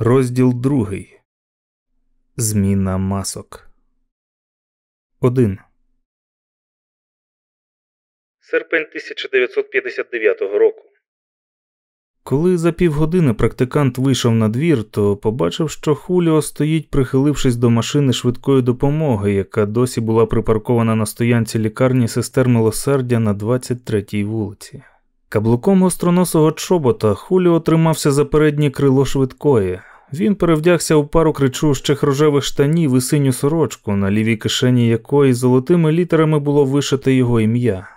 Розділ другий. Зміна масок. 1. Серпень 1959 року. Коли за півгодини практикант вийшов на двір, то побачив, що Хуліо стоїть, прихилившись до машини швидкої допомоги, яка досі була припаркована на стоянці лікарні сестер милосердя на 23-й вулиці. Каблуком гостроносого чобота Хуліо тримався за переднє крило швидкої. Він перевдягся у пару кричущих рожевих штанів і синю сорочку, на лівій кишені якої золотими літерами було вишите його ім'я,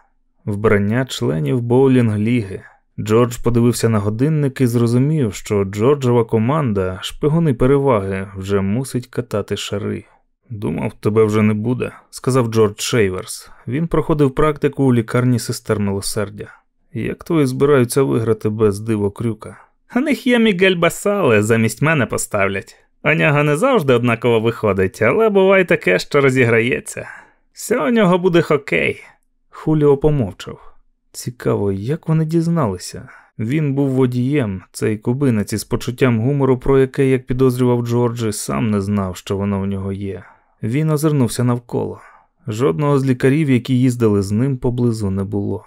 вбрання членів боулінг ліги. Джордж подивився на годинник і зрозумів, що Джорджова команда, Шпигуни переваги, вже мусить катати шари. Думав, тебе вже не буде, сказав Джордж Шейверс. Він проходив практику у лікарні сестер милосердя. Як твої збираються виграти без диво крюка? У них є Мігель Басале, замість мене поставлять. Нього не завжди однаково виходить, але буває таке, що розіграється. Все у нього буде хокей. Хуліо помовчав. Цікаво, як вони дізналися. Він був водієм, цей кубинець із почуттям гумору, про яке, як підозрював Джорджі, сам не знав, що воно в нього є. Він озирнувся навколо. Жодного з лікарів, які їздили з ним, поблизу не було.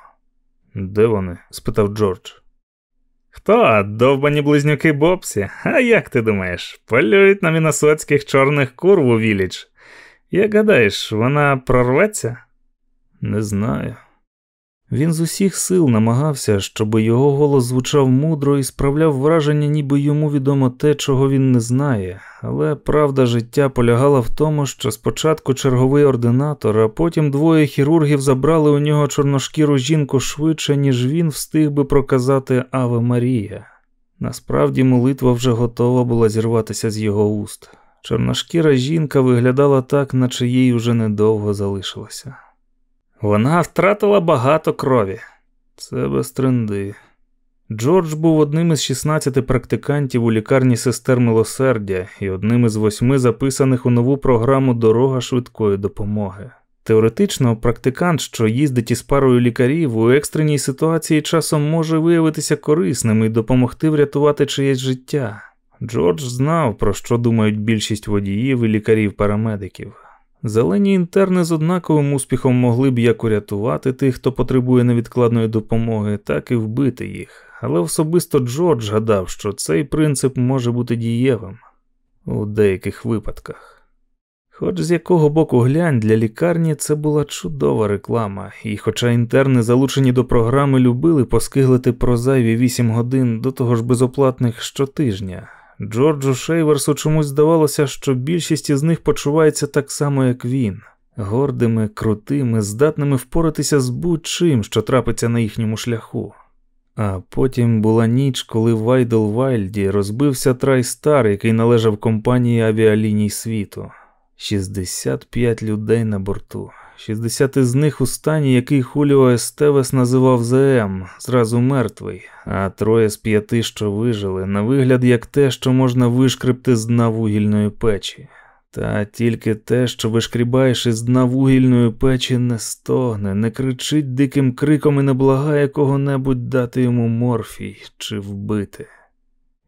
Де вони? спитав Джордж. Хто? Довбані близнюки Бобсі? А як ти думаєш? Полюють на міносоцьких чорних кур у Віліч. Як гадаєш, вона прорветься? Не знаю. Він з усіх сил намагався, щоб його голос звучав мудро і справляв враження, ніби йому відомо те, чого він не знає, але правда життя полягала в тому, що спочатку черговий ординатор, а потім двоє хірургів забрали у нього чорношкіру жінку швидше, ніж він встиг би проказати Аве Марія. Насправді молитва вже готова була зірватися з його уст. Чорношкіра жінка виглядала так, наче їй уже недовго залишилося. Вона втратила багато крові. Це без тренди. Джордж був одним із 16 практикантів у лікарні сестер милосердя і одним із восьми записаних у нову програму Дорога швидкої допомоги. Теоретично, практикант, що їздить із парою лікарів, у екстреній ситуації часом може виявитися корисним і допомогти врятувати чиєсь життя. Джордж знав, про що думають більшість водіїв і лікарів-парамедиків. Зелені інтерни з однаковим успіхом могли б як урятувати тих, хто потребує невідкладної допомоги, так і вбити їх, але особисто Джордж гадав, що цей принцип може бути дієвим у деяких випадках. Хоч з якого боку глянь для лікарні це була чудова реклама, і хоча інтерни, залучені до програми, любили поскиглити про зайві 8 годин до того ж безоплатних щотижня. Джорджу Шейверсу чомусь здавалося, що більшість із них почувається так само, як він, гордими, крутими, здатними впоратися з будь-чим, що трапиться на їхньому шляху. А потім була ніч, коли в Айдл Вайльді розбився Трайстар, який належав компанії Авіалінії світу. 65 людей на борту. 60 із них у стані, який Хуліо Естевес називав ЗМ, зразу мертвий, а троє з п'яти, що вижили, на вигляд як те, що можна вишкребти з дна вугільної печі. Та тільки те, що вишкрібаєш із дна вугільної печі, не стогне, не кричить диким криком і не благає кого-небудь дати йому морфій чи вбити.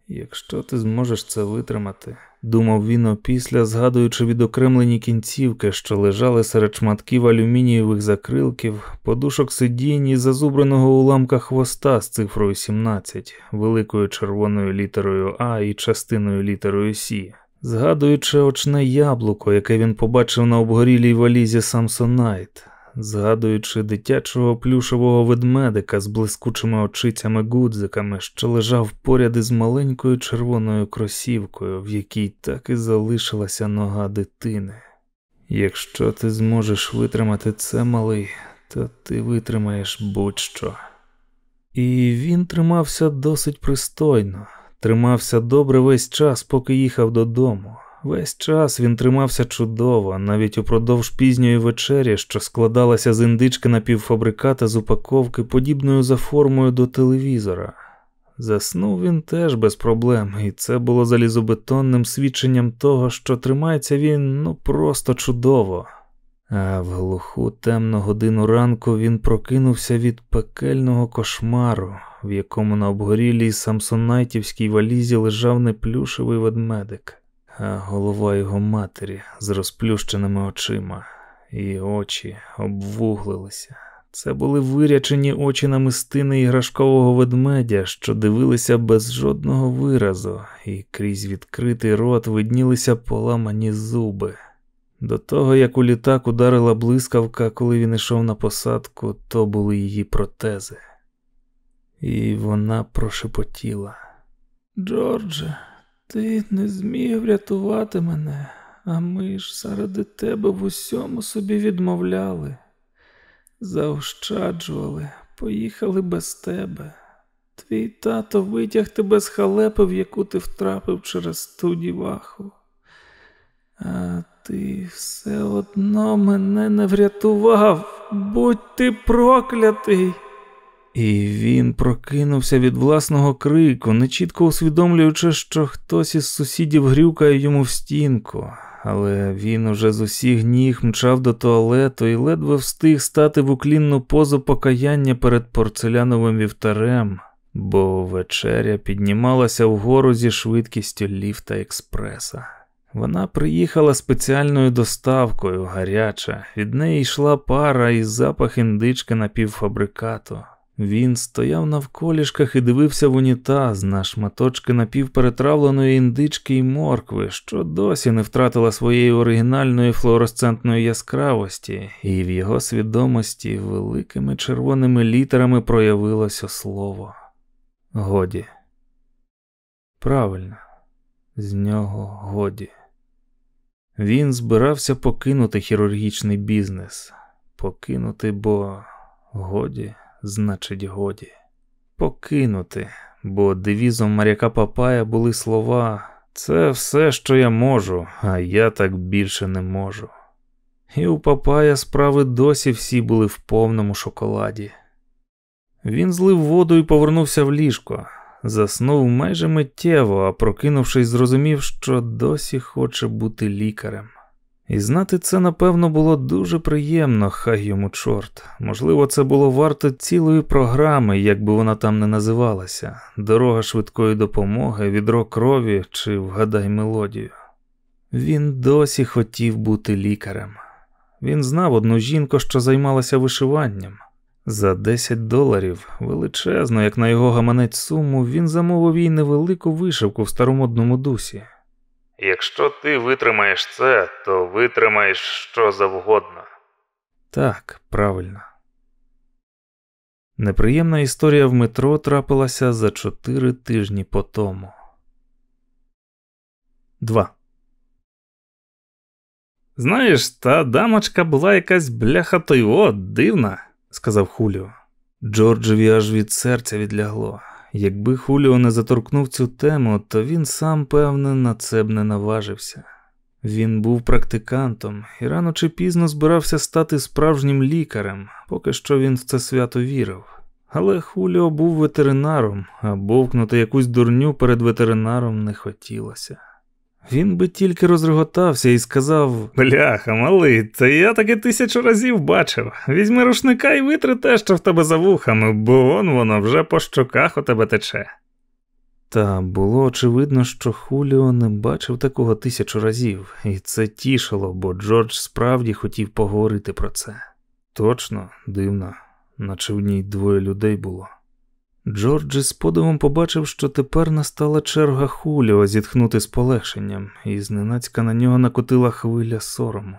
Якщо ти зможеш це витримати, думав він опісля, згадуючи відокремлені кінцівки, що лежали серед шматків алюмінієвих закрилків, подушок сидінь і зазубреного уламка хвоста з цифрою 17, великою червоною літерою А і частиною літерою Сі, згадуючи очне яблуко, яке він побачив на обгорілій валізі Самсонайт згадуючи дитячого плюшового ведмедика з блискучими очицями-гудзиками, що лежав поряд із маленькою червоною кросівкою, в якій так і залишилася нога дитини. Якщо ти зможеш витримати це, малий, то ти витримаєш будь-що. І він тримався досить пристойно, тримався добре весь час, поки їхав додому. Весь час він тримався чудово, навіть упродовж пізньої вечері, що складалася з індички напівфабриката з упаковки, подібною за формою до телевізора. Заснув він теж без проблем, і це було залізобетонним свідченням того, що тримається він ну просто чудово. А в глуху темну годину ранку він прокинувся від пекельного кошмару, в якому на обгорілій самсонайтівській валізі лежав неплюшевий ведмедик, а голова його матері з розплющеними очима, і очі обвуглилися. Це були вирячені очі намистини іграшкового ведмедя, що дивилися без жодного виразу, і крізь відкритий рот виднілися поламані зуби. До того, як у літак ударила блискавка, коли він йшов на посадку, то були її протези. І вона прошепотіла. Джордже, ти не зміг врятувати мене, а ми ж заради тебе в усьому собі відмовляли, заощаджували, поїхали без тебе. Твій тато витяг тебе з халепи, в яку ти втрапив через ту діваху. А ти все одно мене не врятував, будь ти проклятий. І він прокинувся від власного крику, нечітко усвідомлюючи, що хтось із сусідів грюкає йому в стінку, але він уже з усіх ніг мчав до туалету і ледве встиг стати в уклінну позу покаяння перед порцеляновим вівтарем, бо вечеря піднімалася вгору зі швидкістю ліфта експреса. Вона приїхала спеціальною доставкою, гаряча, від неї йшла пара і запах індички напівфабрикату. Він стояв навколішках і дивився в унітаз на шматочки напівперетравленої індички й моркви, що досі не втратила своєї оригінальної флуоресцентної яскравості, і в його свідомості великими червоними літерами проявилося слово. Годі. Правильно, з нього годі. Він збирався покинути хірургічний бізнес, покинути, бо годі значить годі. Покинути, бо девізом моряка Папая були слова це все, що я можу, а я так більше не можу. І у Папая справи досі всі були в повному шоколаді. Він злив воду і повернувся в ліжко, заснув майже миттєво, а прокинувшись, зрозумів, що досі хоче бути лікарем. І знати це, напевно, було дуже приємно, хай йому чорт. Можливо, це було варто цілої програми, як би вона там не називалася дорога швидкої допомоги, відро крові чи вгадай мелодію. Він досі хотів бути лікарем. Він знав одну жінку, що займалася вишиванням. За 10 доларів, величезно, як на його гаманець суму, він замовив їй невелику вишивку в старомодному дусі. Якщо ти витримаєш це, то витримаєш що завгодно. Так, правильно. Неприємна історія в метро трапилася за чотири тижні по тому. 2. Знаєш, та дамочка була якась бляха тойо, дивна, сказав Хуліо. Джорджеві аж від серця відлягло. Якби Хуліо не заторкнув цю тему, то він сам, певне, на це б не наважився. Він був практикантом і рано чи пізно збирався стати справжнім лікарем, поки що він в це свято вірив. Але Хуліо був ветеринаром, а бовкнути якусь дурню перед ветеринаром не хотілося. Він би тільки розреготався і сказав: Бляха, малий, це я таки тисячу разів бачив. Візьми рушника і витри те, що в тебе за вухами, бо он воно вже по щоках у тебе тече. Та було очевидно, що Хуліо не бачив такого тисячу разів, і це тішило, бо Джордж справді хотів поговорити про це. Точно, дивно, наче в ній двоє людей було. Джордж із подивом побачив, що тепер настала черга Хуліо зітхнути з полегшенням, і зненацька на нього накотила хвиля сорому.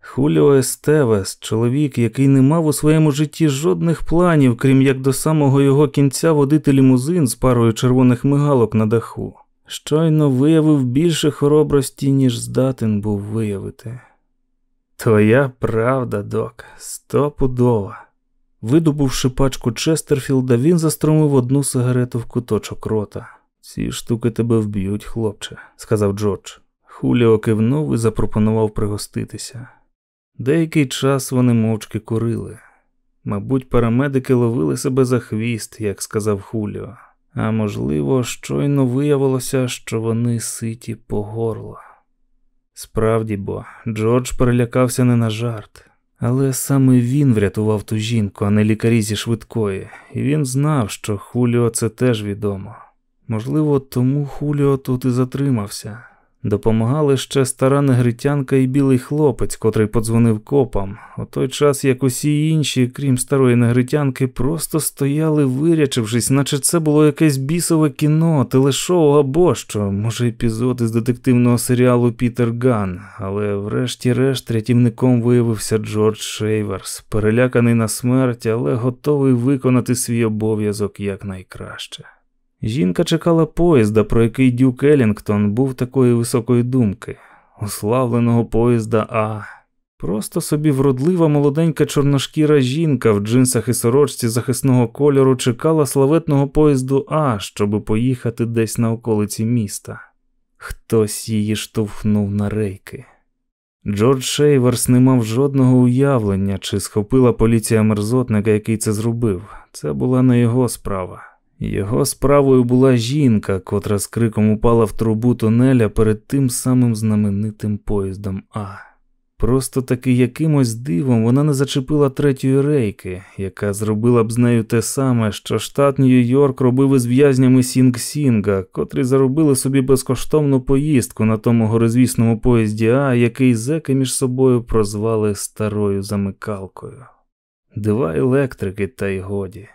Хуліо Естевес, чоловік, який не мав у своєму житті жодних планів, крім як до самого його кінця водити лімузин з парою червоних мигалок на даху, щойно виявив більше хоробрості, ніж здатен був виявити. Твоя правда, док, стопудова. Видобувши пачку Честерфілда, він застромив одну сигарету в куточок рота. Ці штуки тебе вб'ють, хлопче, сказав Джордж. Хуліо кивнув і запропонував пригоститися. Деякий час вони мовчки курили. Мабуть, парамедики ловили себе за хвіст, як сказав Хуліо, а можливо, щойно виявилося, що вони ситі по горло. Справді бо, Джордж перелякався не на жарт. Але саме він врятував ту жінку, а не лікарі зі швидкої, і він знав, що Хуліо це теж відомо. Можливо, тому Хуліо тут і затримався. Допомагали ще стара негритянка і білий хлопець, котрий подзвонив копам, у той час як усі інші, крім старої негритянки, просто стояли, вирячившись, наче це було якесь бісове кіно, телешоу або що, може, епізод із детективного серіалу Пітер Ган, але врешті-решт рятівником виявився Джордж Шейверс, переляканий на смерть, але готовий виконати свій обов'язок якнайкраще. Жінка чекала поїзда, про який Дюк Елінгтон був такої високої думки, уславленого поїзда А. Просто собі вродлива молоденька чорношкіра жінка в джинсах і сорочці захисного кольору чекала славетного поїзду А, щоби поїхати десь на околиці міста. Хтось її штовхнув на рейки. Джордж Шейверс не мав жодного уявлення, чи схопила поліція мерзотника, який це зробив. Це була не його справа. Його справою була жінка, котра з криком упала в трубу тунеля перед тим самим знаменитим поїздом А. Просто таки якимось дивом вона не зачепила третьої рейки, яка зробила б з нею те саме, що штат Нью-Йорк робив із в'язнями Сінг-Сінга, котрі заробили собі безкоштовну поїздку на тому горизвісному поїзді А, який зеки між собою прозвали старою замикалкою. Дива електрики, та й годі.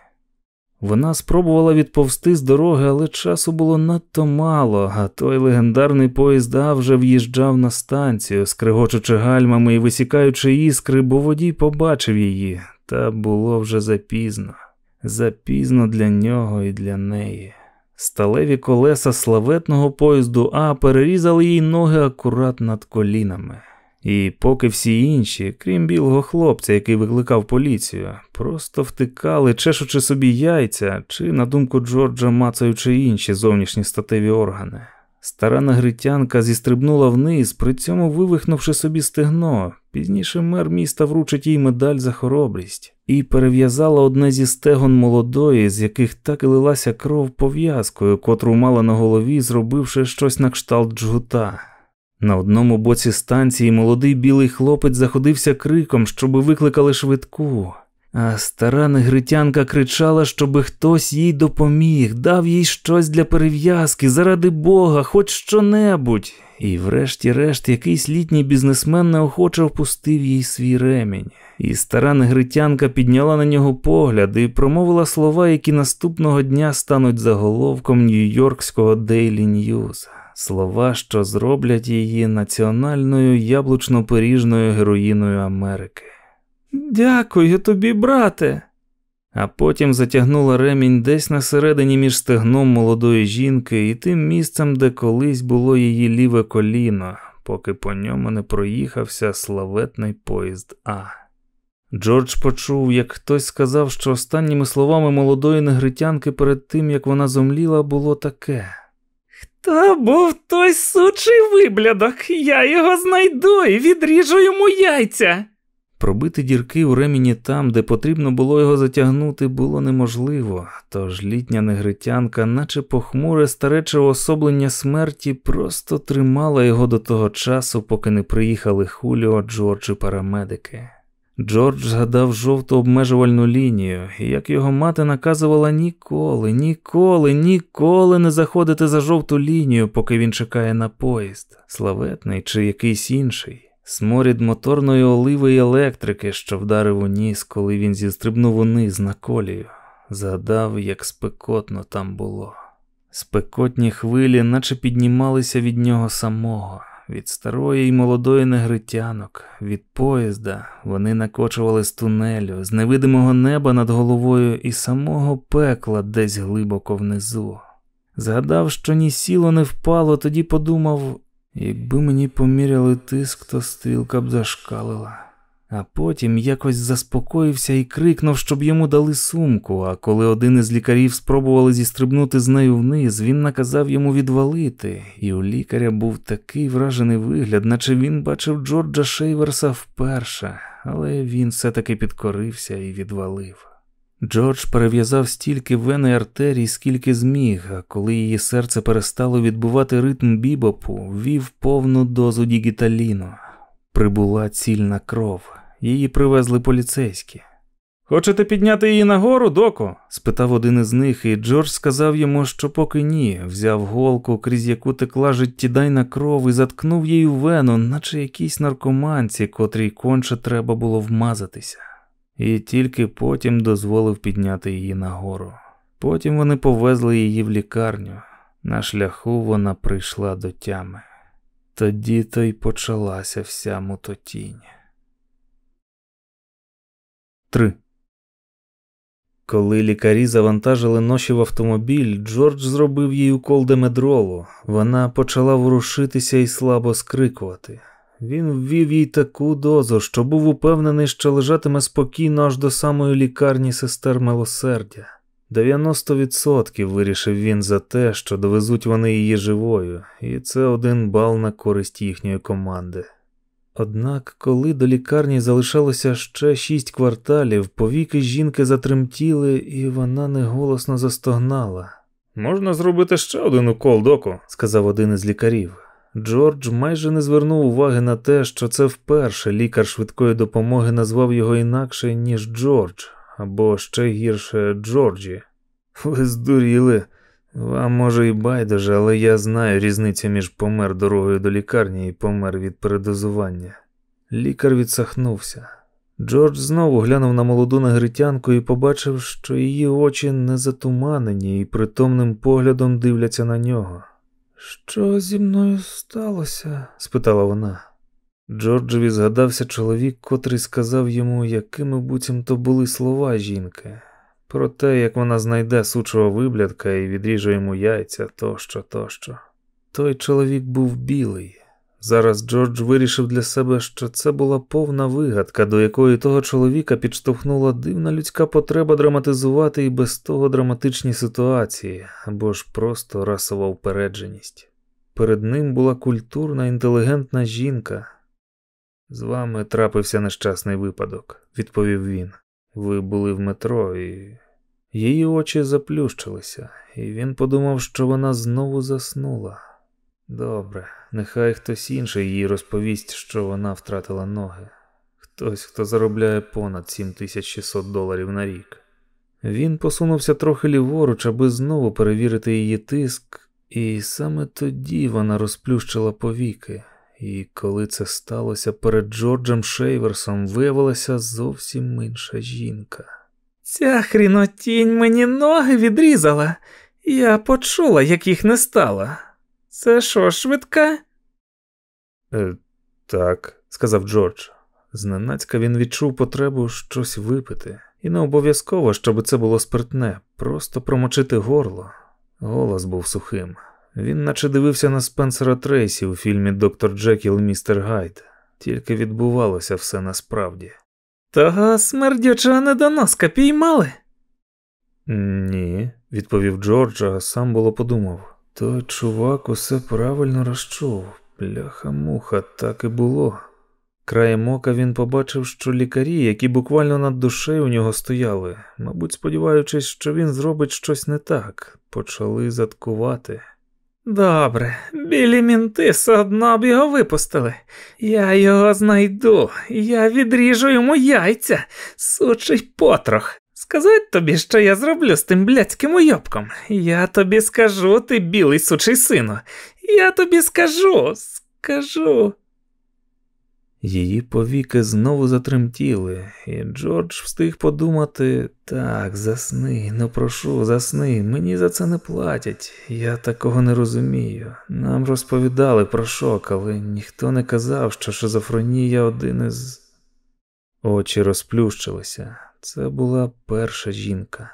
Вона спробувала відповсти з дороги, але часу було надто мало, а той легендарний поїзд А вже в'їжджав на станцію, скригочучи гальмами і висікаючи іскри, бо водій побачив її, та було вже запізно. Запізно для нього і для неї. Сталеві колеса славетного поїзду А перерізали їй ноги акурат над колінами. І поки всі інші, крім білого хлопця, який викликав поліцію, просто втикали, чешучи собі яйця чи, на думку Джорджа, мацаючи інші зовнішні статеві органи. Стара негритянка зістрибнула вниз, при цьому вивихнувши собі стегно. Пізніше мер міста вручить їй медаль за хоробрість, і перев'язала одне зі стегон молодої, з яких так і лилася кров пов'язкою, котру мала на голові, зробивши щось на кшталт джгута. На одному боці станції молодий білий хлопець заходився криком, щоби викликали швидку, а стара негритянка кричала, щоби хтось їй допоміг, дав їй щось для перев'язки, заради Бога, хоч що-небудь. І, врешті-решт, якийсь літній бізнесмен неохоче впустив їй свій ремінь. І стара негритянка підняла на нього погляд і промовила слова, які наступного дня стануть заголовком Нью-Йоркського Daily News слова, що зроблять її національною яблучно-пиріжною героїною Америки. Дякую тобі, брате. А потім затягнула ремінь десь на середині між стегном молодої жінки і тим місцем, де колись було її ліве коліно, поки по ньому не проїхався славетний поїзд А. Джордж почув, як хтось сказав, що останніми словами молодої негритянки перед тим, як вона зомліла, було таке. Та був той сучий виблядок, я його знайду і відріжу йому яйця. Пробити дірки у ремені там, де потрібно було його затягнути, було неможливо, тож літня негритянка, наче похмуре старече особлення смерті, просто тримала його до того часу, поки не приїхали Хуліо, Джордж і парамедики. Джордж згадав жовту обмежувальну лінію, і як його мати наказувала ніколи, ніколи, ніколи не заходити за жовту лінію, поки він чекає на поїзд, славетний чи якийсь інший. Сморід моторної оливи і електрики, що вдарив у ніс, коли він зістрибнув униз на колію, згадав, як спекотно там було. Спекотні хвилі, наче піднімалися від нього самого. Від старої й молодої негритянок, від поїзда вони накочували з тунелю, з невидимого неба над головою і самого пекла десь глибоко внизу. Згадав, що ні сіло, не впало, тоді подумав, якби мені поміряли тиск, то стрілка б зашкалила а потім якось заспокоївся і крикнув, щоб йому дали сумку. А коли один із лікарів спробували зістрибнути з нею вниз, він наказав йому відвалити, і у лікаря був такий вражений вигляд, наче він бачив Джорджа Шейверса вперше, але він все-таки підкорився і відвалив. Джордж перев'язав стільки вени артерій, скільки зміг, а коли її серце перестало відбувати ритм бібопу, ввів повну дозу дігіталіну. Прибула цільна кров Її привезли поліцейські. Хочете підняти її нагору, доку? спитав один із них, і Джордж сказав йому, що поки ні, взяв голку, крізь яку текла життєдайна кров і заткнув її в вену, наче якійсь наркоманці, котрій конче треба було вмазатися, і тільки потім дозволив підняти її нагору. Потім вони повезли її в лікарню. На шляху вона прийшла до тями. Тоді то й почалася вся мутотінь. 3. Коли лікарі завантажили ноші в автомобіль, Джордж зробив їй укол демедролу. Вона почала ворушитися і слабо скрикувати. Він ввів їй таку дозу, що був упевнений, що лежатиме спокійно аж до самої лікарні сестер милосердя. 90% вирішив він за те, що довезуть вони її живою, і це один бал на користь їхньої команди. Однак, коли до лікарні залишалося ще шість кварталів, повіки жінки затремтіли, і вона неголосно застогнала. Можна зробити ще один укол, доку, сказав один із лікарів. Джордж майже не звернув уваги на те, що це вперше лікар швидкої допомоги назвав його інакше, ніж Джордж, або ще гірше Джорджі. Ви здуріли. Вам може і байдуже, але я знаю різницю між помер дорогою до лікарні і помер від передозування. Лікар відсахнувся. Джордж знову глянув на молоду негритянку і побачив, що її очі не затуманені і притомним поглядом дивляться на нього. Що зі мною сталося? спитала вона. Джорджеві згадався чоловік, котрий сказав йому, якими буцімто були слова жінки про те, як вона знайде сучого виблядка і відріже йому яйця тощо, тощо. Той чоловік був білий. Зараз Джордж вирішив для себе, що це була повна вигадка, до якої того чоловіка підштовхнула дивна людська потреба драматизувати і без того драматичні ситуації або ж просто расова упередженість. Перед ним була культурна, інтелігентна жінка. З вами трапився нещасний випадок, відповів він. Ви були в метро, і її очі заплющилися, і він подумав, що вона знову заснула. Добре, нехай хтось інший їй розповість, що вона втратила ноги. Хтось, хто заробляє понад 7600 доларів на рік. Він посунувся трохи ліворуч, аби знову перевірити її тиск, і саме тоді вона розплющила повіки. І коли це сталося перед Джорджем Шейверсом, виявилася зовсім інша жінка. Ця хрінотінь мені ноги відрізала, я почула, як їх не стало. Це що, швидка? Е, Так, сказав Джордж. Зненацька він відчув потребу щось випити, і не обов'язково, щоб це було спиртне, просто промочити горло. Голос був сухим. Він наче дивився на Спенсера Трейсі у фільмі Доктор Джекіл і містер Гайд, тільки відбувалося все насправді. Того смердючого недоноска піймали? Ні, відповів Джордж, а сам було подумав. Той чувак усе правильно розчув. Бляха муха, так і було. Краєм ока він побачив, що лікарі, які буквально над душею у нього стояли, мабуть, сподіваючись, що він зробить щось не так, почали заткувати. Добре, білі мінти все одно б його випустили. Я його знайду, я відріжу йому яйця, сучий потрох. Сказать тобі, що я зроблю з тим блядським уйобком. Я тобі скажу, ти білий сучий сину. Я тобі скажу, скажу. Її повіки знову затремтіли, і Джордж встиг подумати так, засни, ну прошу, засни, мені за це не платять. Я такого не розумію. Нам розповідали про шок, але ніхто не казав, що шизофренія один із. Очі розплющилися. Це була перша жінка.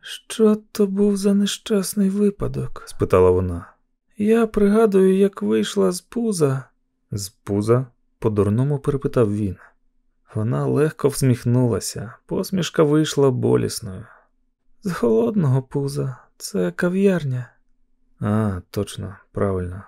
Що то був за нещасний випадок? спитала вона. Я пригадую, як вийшла з пуза. З пуза? По-дурному перепитав він. Вона легко всміхнулася, посмішка вийшла болісною. З холодного пуза, це кав'ярня. А, точно, правильно.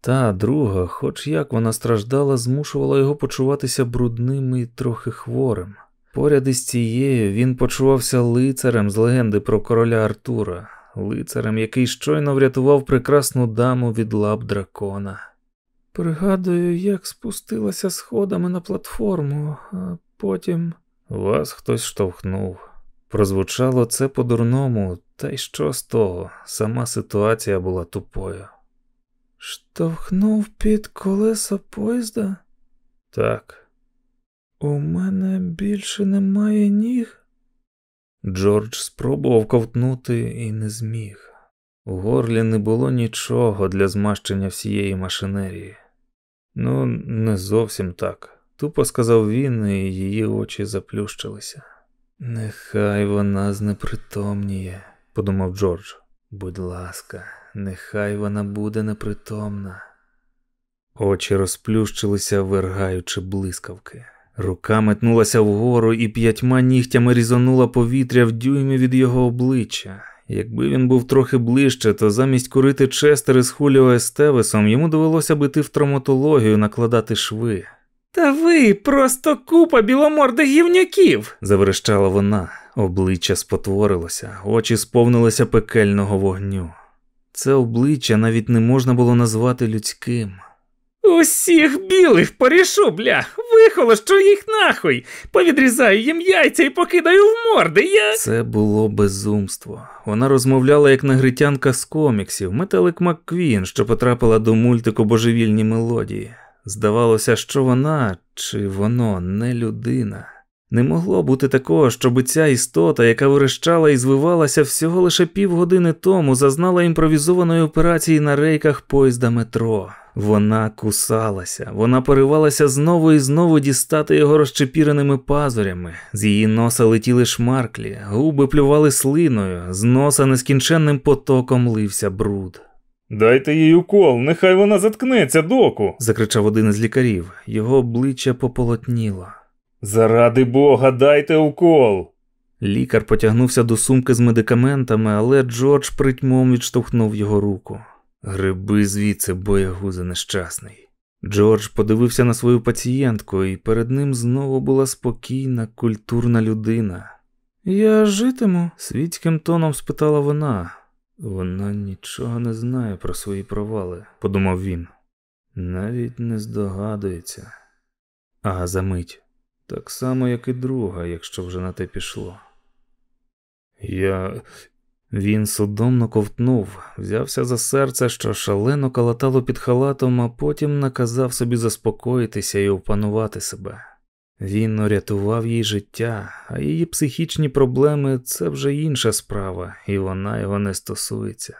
Та друга, хоч як вона страждала, змушувала його почуватися брудним і трохи хворим. Поряд із цією він почувався лицарем з легенди про короля Артура, лицарем, який щойно врятував прекрасну даму від лап дракона. Пригадую, як спустилася сходами на платформу, а потім. Вас хтось штовхнув. Прозвучало це по-дурному, та й що з того? Сама ситуація була тупою. Штовхнув під колеса поїзда? Так. У мене більше немає ніг. Джордж спробував ковтнути і не зміг. У горлі не було нічого для змащення всієї машинерії. Ну, не зовсім так, тупо сказав він, і її очі заплющилися. Нехай вона знепритомніє, подумав Джордж. Будь ласка, нехай вона буде непритомна. Очі розплющилися, вергаючи блискавки. Рука метнулася вгору і п'ятьма нігтями різанула повітря в дюймі від його обличчя. Якби він був трохи ближче, то замість курити честери з Хуліо Естевесом йому довелося б іти в травматологію накладати шви. Та ви просто купа біломордих гівняків, заверещала вона. Обличчя спотворилося, очі сповнилися пекельного вогню. Це обличчя навіть не можна було назвати людським. Усіх білих порішу, бля, вихолощу їх нахуй, повідрізаю їм яйця і покидаю в морди. Я. Це було безумство. Вона розмовляла як негритянка з коміксів, метелик Макквін, що потрапила до мультику божевільні мелодії. Здавалося, що вона чи воно не людина. Не могло бути такого, щоб ця істота, яка верещала і звивалася всього лише півгодини тому, зазнала імпровізованої операції на рейках поїзда метро. Вона кусалася, вона поривалася знову і знову дістати його розчепіреними пазурями. З її носа летіли шмарклі, губи плювали слиною, з носа нескінченним потоком лився бруд. Дайте їй укол, нехай вона заткнеться, доку. закричав один із лікарів. Його обличчя пополотніло. Заради бога, дайте укол. Лікар потягнувся до сумки з медикаментами, але Джордж притьмом відштовхнув його руку. Гриби звідси, боягузи нещасний. Джордж подивився на свою пацієнтку, і перед ним знову була спокійна, культурна людина. Я житиму? світським тоном спитала вона. Вона нічого не знає про свої провали, подумав він. Навіть не здогадується. А за мить, так само, як і друга, якщо вже на те пішло. Я. Він судомно ковтнув, взявся за серце, що шалено калатало під халатом, а потім наказав собі заспокоїтися і опанувати себе. Він урятував їй життя, а її психічні проблеми це вже інша справа, і вона його не стосується.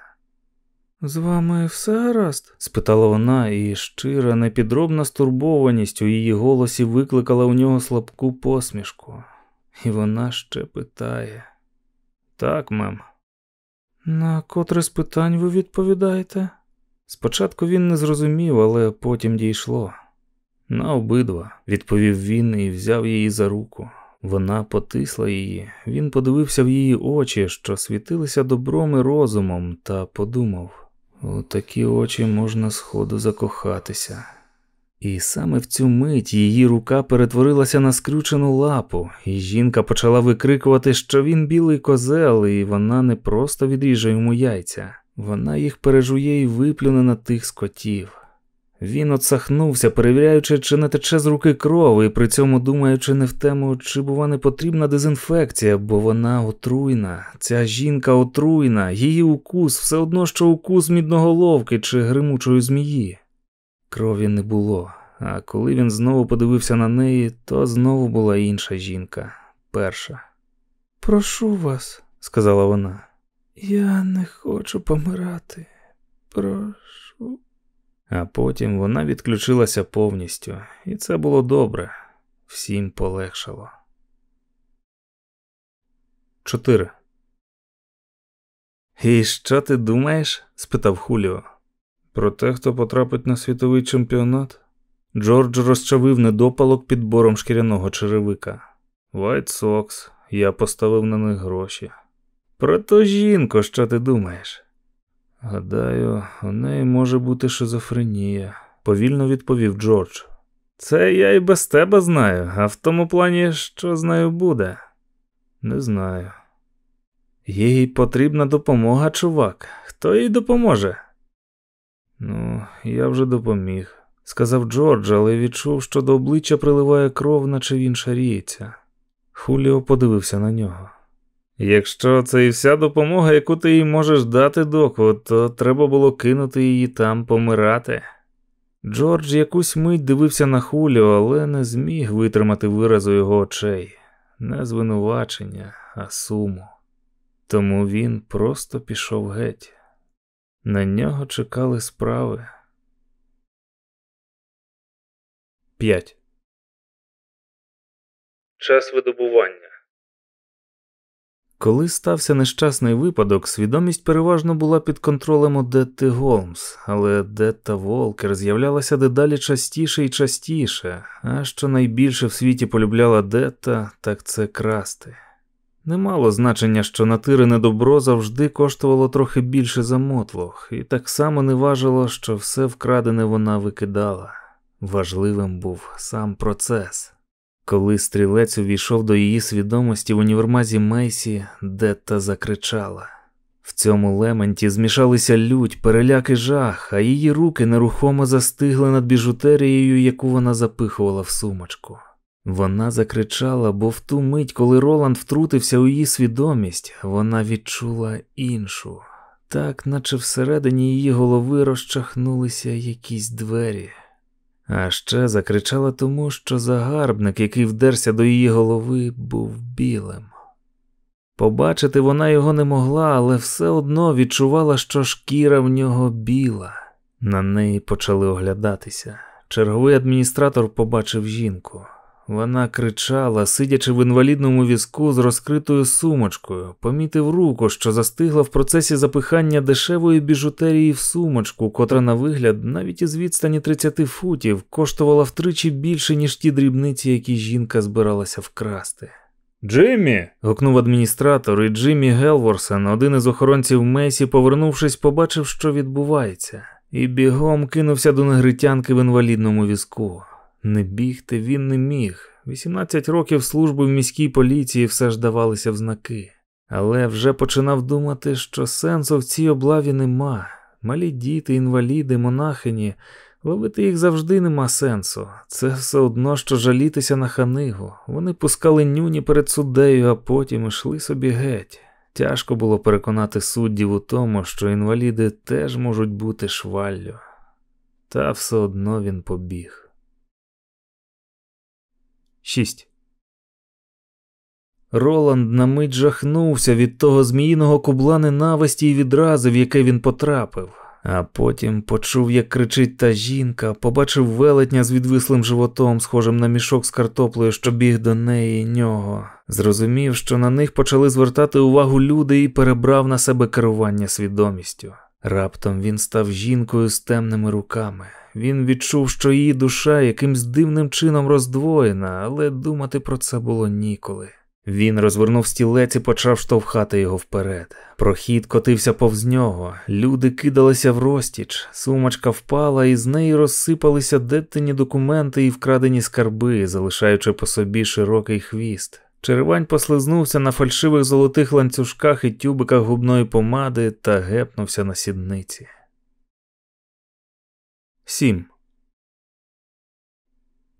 З вами все гаразд? спитала вона, і щира, непідробна стурбованість у її голосі викликала у нього слабку посмішку. І вона ще питає так, мем. На котре з питань ви відповідаєте? Спочатку він не зрозумів, але потім дійшло. На обидва, відповів він і взяв її за руку. Вона потисла її, він подивився в її очі, що світилися добром і розумом, та подумав у такі очі можна сходу закохатися. І саме в цю мить її рука перетворилася на скрючену лапу, і жінка почала викрикувати, що він білий козел, і вона не просто відріже йому яйця, вона їх пережує і виплюне на тих скотів. Він отсахнувся, перевіряючи, чи не тече з руки кров, і при цьому думаючи не в тему, чи бува не потрібна дезінфекція, бо вона отруйна, ця жінка отруйна, її укус все одно, що укус мідноголовки чи гримучої змії. Крові не було, а коли він знову подивився на неї, то знову була інша жінка, перша. Прошу вас, сказала вона. Я не хочу помирати. Прошу. А потім вона відключилася повністю, і це було добре, всім полегшало. 4. І що ти думаєш? спитав Хуліо. Про те, хто потрапить на світовий чемпіонат? Джордж розчавив недопалок під бором шкіряного черевика. White Sox, я поставив на них гроші. Про ту жінку, що ти думаєш? Гадаю, у неї може бути шизофренія, повільно відповів Джордж. Це я і без тебе знаю, а в тому плані, що з нею буде? Не знаю. Їй потрібна допомога, чувак. Хто їй допоможе? Ну, я вже допоміг, сказав Джордж, але відчув, що до обличчя приливає кров, наче він шаріється. Хуліо подивився на нього. Якщо це і вся допомога, яку ти їй можеш дати, доку, то треба було кинути її там помирати. Джордж якусь мить дивився на Хуліо, але не зміг витримати виразу його очей, не звинувачення, а суму. Тому він просто пішов геть. На нього чекали справи. 5. Час видобування. Коли стався нещасний випадок, свідомість переважно була під контролем Одетти Голмс, але Детта Волкер з'являлася дедалі частіше і частіше, а що найбільше в світі полюбляла Детта, так це красти. Не мало значення, що натирене добро завжди коштувало трохи більше за мотлох, і так само не важило, що все вкрадене вона викидала. Важливим був сам процес. Коли стрілець увійшов до її свідомості в універмазі Мейсі, Детта закричала. В цьому лементі змішалися лють, переляк і жах, а її руки нерухомо застигли над біжутерією, яку вона запихувала в сумочку. Вона закричала, бо в ту мить, коли Роланд втрутився у її свідомість, вона відчула іншу, так наче всередині її голови розчахнулися якісь двері. А ще закричала тому, що загарбник, який вдерся до її голови, був білим. Побачити вона його не могла, але все одно відчувала, що шкіра в нього біла. На неї почали оглядатися. Черговий адміністратор побачив жінку. Вона кричала, сидячи в інвалідному візку з розкритою сумочкою, помітив руку, що застигла в процесі запихання дешевої біжутерії в сумочку, котра, на вигляд, навіть із відстані 30 футів, коштувала втричі більше, ніж ті дрібниці, які жінка збиралася вкрасти. Джиммі. гукнув адміністратор, і Джиммі Гелворсен, один із охоронців Месі, повернувшись, побачив, що відбувається, і бігом кинувся до негритянки в інвалідному візку. Не бігти він не міг. 18 років служби в міській поліції все ж давалися в знаки, але вже починав думати, що сенсу в цій облаві нема. Малі діти, інваліди, монахині, ловити їх завжди нема сенсу. Це все одно, що жалітися на ханигу. Вони пускали нюні перед суддею, а потім йшли собі геть. Тяжко було переконати суддів у тому, що інваліди теж можуть бути шваллю. Та все одно він побіг. 6. Роланд на мить жахнувся від того зміїного кубла ненависті і відрази, в яке він потрапив, а потім почув, як кричить та жінка, побачив велетня з відвислим животом, схожим на мішок з картоплею, що біг до неї і нього. Зрозумів, що на них почали звертати увагу люди і перебрав на себе керування свідомістю. Раптом він став жінкою з темними руками. Він відчув, що її душа якимсь дивним чином роздвоєна, але думати про це було ніколи. Він розвернув стілець і почав штовхати його вперед. Прохід котився повз нього, люди кидалися в розтіч, сумочка впала, і з неї розсипалися деттині документи і вкрадені скарби, залишаючи по собі широкий хвіст. Черевань послизнувся на фальшивих золотих ланцюжках і тюбиках губної помади та гепнувся на сідниці. 7.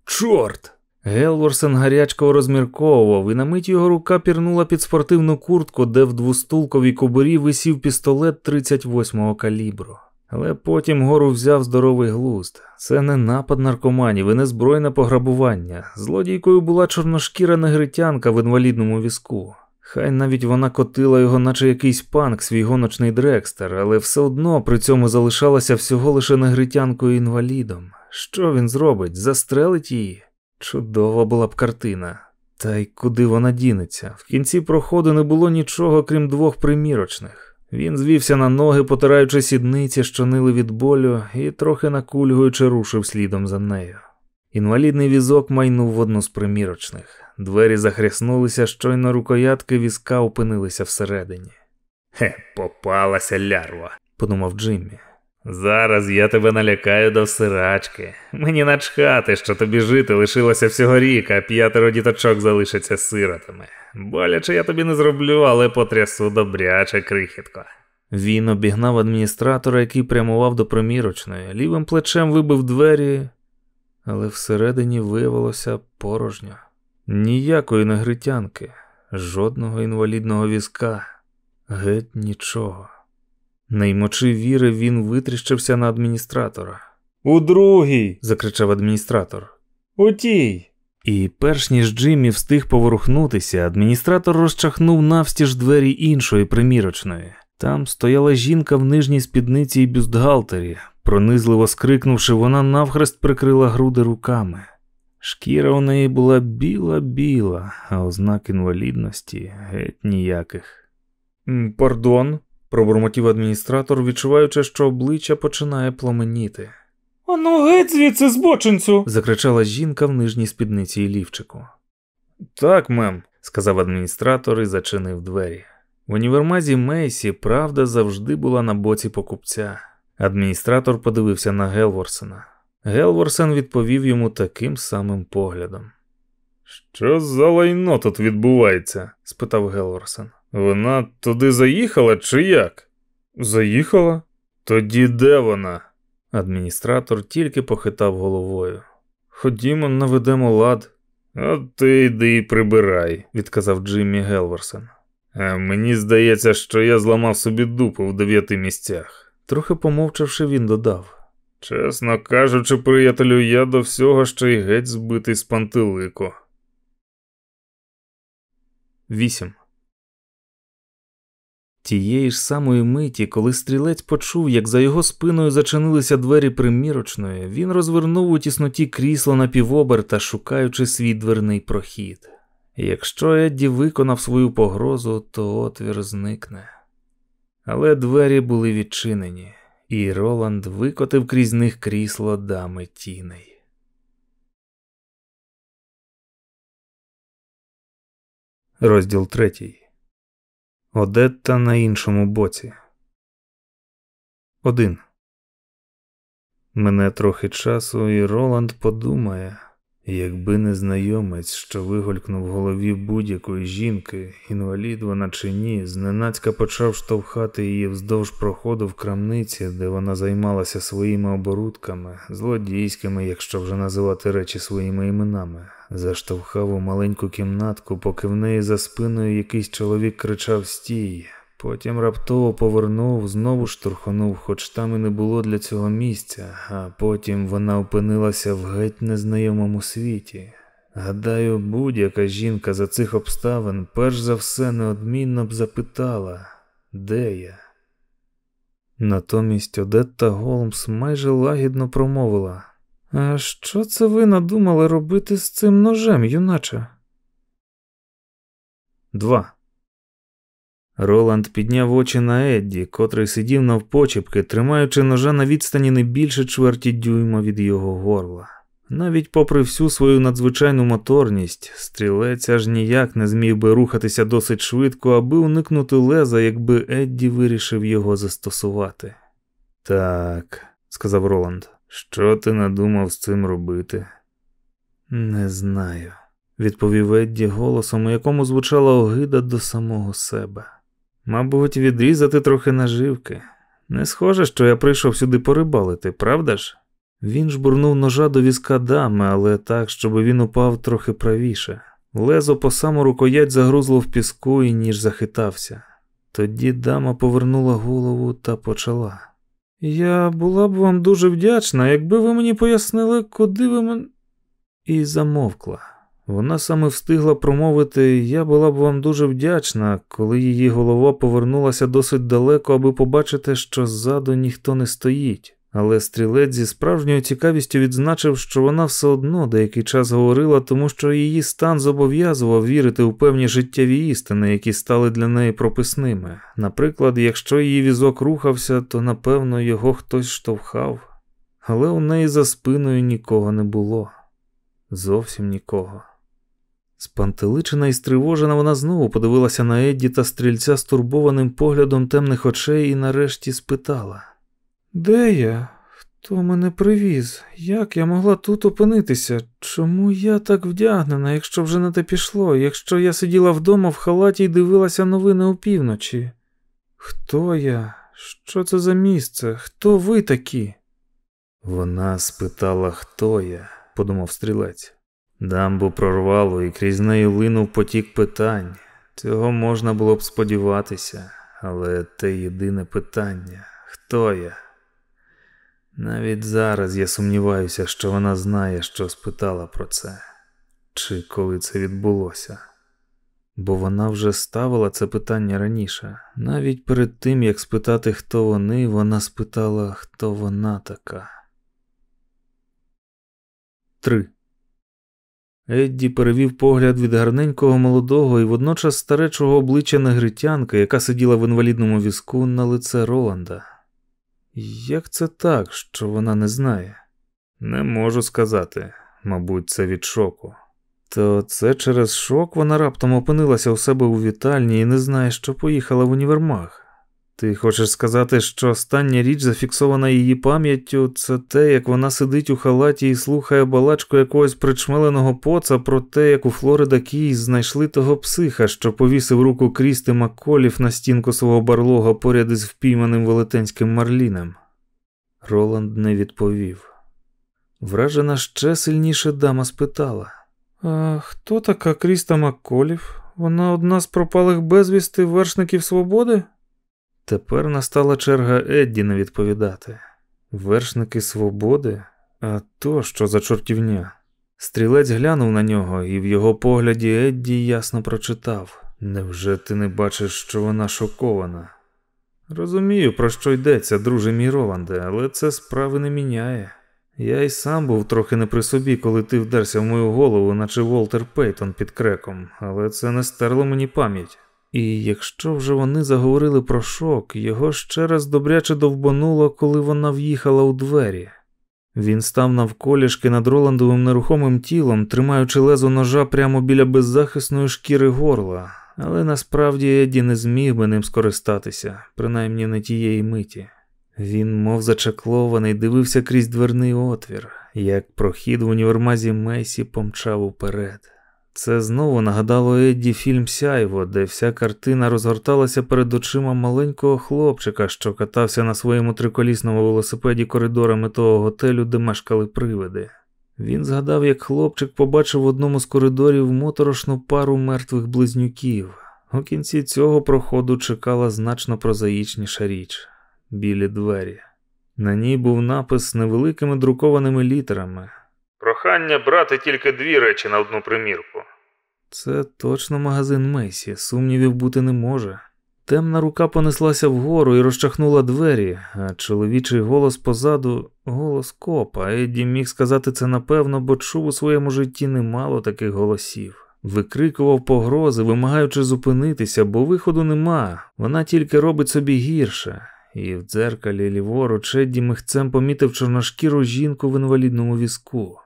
Чорт! Гелворсен гарячково розмірковував, і на мить його рука пірнула під спортивну куртку, де в двостулковій кобурі висів пістолет 38-го калібру. Але потім гору взяв здоровий глузд. Це не напад наркоманів і не збройне пограбування. Злодійкою була чорношкіра негритянка в інвалідному візку. Хай навіть вона котила його, наче якийсь панк, свій гоночний дрекстер, але все одно при цьому залишалася всього лише негритянкою інвалідом. Що він зробить? Застрелить її? Чудова була б картина. Та й куди вона дінеться? В кінці проходу не було нічого, крім двох примірочних. Він звівся на ноги, потираючи сідниці, що нили від болю, і трохи накульгуючи рушив слідом за нею. Інвалідний візок майнув в одну з примірочних. Двері захряснулися, щойно рукоятки візка опинилися всередині. Хе, попалася лярва, подумав Джиммі. Зараз я тебе налякаю до сирачки. Мені начхати, що тобі жити лишилося всього рік, а п'ятеро діточок залишаться сиротами. Боляче я тобі не зроблю, але потрясу добряче крихітко. Він обігнав адміністратора, який прямував до примірочної, лівим плечем вибив двері але всередині виявилося порожньо. Ніякої негритянки, жодного інвалідного візка, геть нічого. Наймочи віри, він витріщився на адміністратора. У другій. закричав адміністратор. У тій. І перш ніж Джиммі встиг поворухнутися, адміністратор розчахнув навстіж двері іншої примірочної. Там стояла жінка в нижній спідниці і бюстгалтері. Пронизливо скрикнувши, вона навхрест прикрила груди руками. Шкіра у неї була біла-біла, а ознак інвалідності геть ніяких. Пардон. Пробурмотів адміністратор, відчуваючи, що обличчя починає пламеніти. Ану геть звідси, збочинцю. Закричала жінка в нижній спідниці і лівчику. Так, мем. сказав адміністратор і зачинив двері. В універмазі Мейсі правда завжди була на боці покупця. Адміністратор подивився на Гелворсена. Гелворсен відповів йому таким самим поглядом. Що за лайно тут відбувається? спитав Гелворсен. Вона туди заїхала чи як? Заїхала? Тоді де вона? Адміністратор тільки похитав головою. Ходімо, наведемо лад, От ти йди і прибирай. відказав Джиммі Гелворсен. А мені здається, що я зламав собі дупу в дев'яти місцях. Трохи помовчавши, він додав. Чесно кажучи, приятелю, я до всього ще й геть збитий з пантелику. 8. Тієї ж самої миті, коли стрілець почув, як за його спиною зачинилися двері примірочної, він розвернув у тісноті крісло на півоберта, шукаючи свій дверний прохід. Якщо Едді виконав свою погрозу, то отвір зникне. Але двері були відчинені, і Роланд викотив крізь них крісло дами тіней. Розділ третій. Одетта на іншому боці. Один. Мене трохи часу, і Роланд подумає, якби незнайомець, що вигулькнув в голові будь-якої жінки, інвалід вона чи ні, зненацька почав штовхати її вздовж проходу в крамниці, де вона займалася своїми оборудками, злодійськими, якщо вже називати речі своїми іменами. Заштовхав у маленьку кімнатку, поки в неї за спиною якийсь чоловік кричав Стій. Потім раптово повернув, знову штурхонув, хоч там і не було для цього місця, а потім вона опинилася в геть незнайомому світі. Гадаю, будь-яка жінка за цих обставин перш за все неодмінно б запитала, де я. Натомість Одетта Голмс майже лагідно промовила. А що це ви надумали робити з цим ножем, юначе? 2. Роланд підняв очі на Едді, котрий сидів навпочепки, тримаючи ножа на відстані не більше чверті дюйма від його горла. Навіть попри всю свою надзвичайну моторність, стрілець аж ніяк не зміг би рухатися досить швидко, аби уникнути леза, якби Едді вирішив його застосувати. Так, сказав Роланд. Що ти надумав з цим робити? Не знаю, відповів Едді голосом, у якому звучала огида до самого себе. Мабуть, відрізати трохи наживки. Не схоже, що я прийшов сюди порибалити, правда ж? Він жбурнув ножа до візка дами, але так, щоб він упав трохи правіше. Лезо по саму рукоять загрузло в піску і ніж захитався. Тоді дама повернула голову та почала. Я була б вам дуже вдячна, якби ви мені пояснили, куди ви мен. І замовкла. Вона саме встигла промовити Я була б вам дуже вдячна, коли її голова повернулася досить далеко, аби побачити, що ззаду ніхто не стоїть. Але стрілець зі справжньою цікавістю відзначив, що вона все одно деякий час говорила, тому що її стан зобов'язував вірити у певні життєві істини, які стали для неї прописними. Наприклад, якщо її візок рухався, то напевно його хтось штовхав, але у неї за спиною нікого не було. Зовсім нікого. Спантеличена і стривожена, вона знову подивилася на Едді та стрільця стурбованим поглядом темних очей і нарешті спитала. Де я? Хто мене привіз? Як я могла тут опинитися? Чому я так вдягнена, якщо вже на те пішло, якщо я сиділа вдома в халаті і дивилася новини опівночі? Хто я? Що це за місце? Хто ви такі? Вона спитала, хто я, подумав стрілець. Дамбу прорвало і крізь неї линув потік питань. Цього можна було б сподіватися, але те єдине питання хто я? Навіть зараз я сумніваюся, що вона знає, що спитала про це, чи коли це відбулося. Бо вона вже ставила це питання раніше. Навіть перед тим, як спитати, хто вони, вона спитала, хто вона така. 3. Едді перевів погляд від гарненького молодого і водночас старечого обличчя негритянки, яка сиділа в інвалідному візку на лице Роланда. Як це так, що вона не знає? Не можу сказати, мабуть, це від шоку. То це через шок вона раптом опинилася у себе у вітальні і не знає, що поїхала в універмаг. Ти хочеш сказати, що остання річ, зафіксована її пам'яттю, це те, як вона сидить у халаті і слухає балачку якогось причмеленого поца про те, як у Флорида Кійс знайшли того психа, що повісив руку Крісти Макколів на стінку свого барлога поряд із впійманим велетенським марлінем. Роланд не відповів. Вражена ще сильніше дама спитала: А хто така Кріста Макколів? Вона одна з пропалих безвісти вершників свободи? Тепер настала черга Едді не відповідати. Вершники свободи? А то що за чортівня? Стрілець глянув на нього, і в його погляді Едді ясно прочитав Невже ти не бачиш, що вона шокована? Розумію, про що йдеться, друже мій Роланде, але це справи не міняє. Я й сам був трохи не при собі, коли ти вдерся в мою голову, наче Волтер Пейтон під креком, але це не стерло мені пам'ять. І якщо вже вони заговорили про шок, його ще раз добряче довбануло, коли вона в'їхала у двері. Він став навколішки над Роландовим нерухомим тілом, тримаючи лезо ножа прямо біля беззахисної шкіри горла, але насправді Еді не зміг би ним скористатися, принаймні не тієї миті. Він, мов зачаклований, дивився крізь дверний отвір, як прохід в універмазі Мейсі помчав уперед. Це знову нагадало Едді фільм Сяйво, де вся картина розгорталася перед очима маленького хлопчика, що катався на своєму триколісному велосипеді коридорами того готелю, де мешкали привиди. Він згадав, як хлопчик побачив в одному з коридорів моторошну пару мертвих близнюків. У кінці цього проходу чекала значно прозаїчніша річ білі двері. На ній був напис невеликими друкованими літерами. Прохання брати тільки дві речі на одну примірку. Це точно магазин Мейсі, сумнівів бути не може. Темна рука понеслася вгору і розчахнула двері, а чоловічий голос позаду голос копа. Едді міг сказати це напевно, бо чув у своєму житті немало таких голосів. Викрикував погрози, вимагаючи зупинитися, бо виходу нема, вона тільки робить собі гірше. І в дзеркалі ліворуч Едді михцем помітив чорношкіру жінку в інвалідному візку.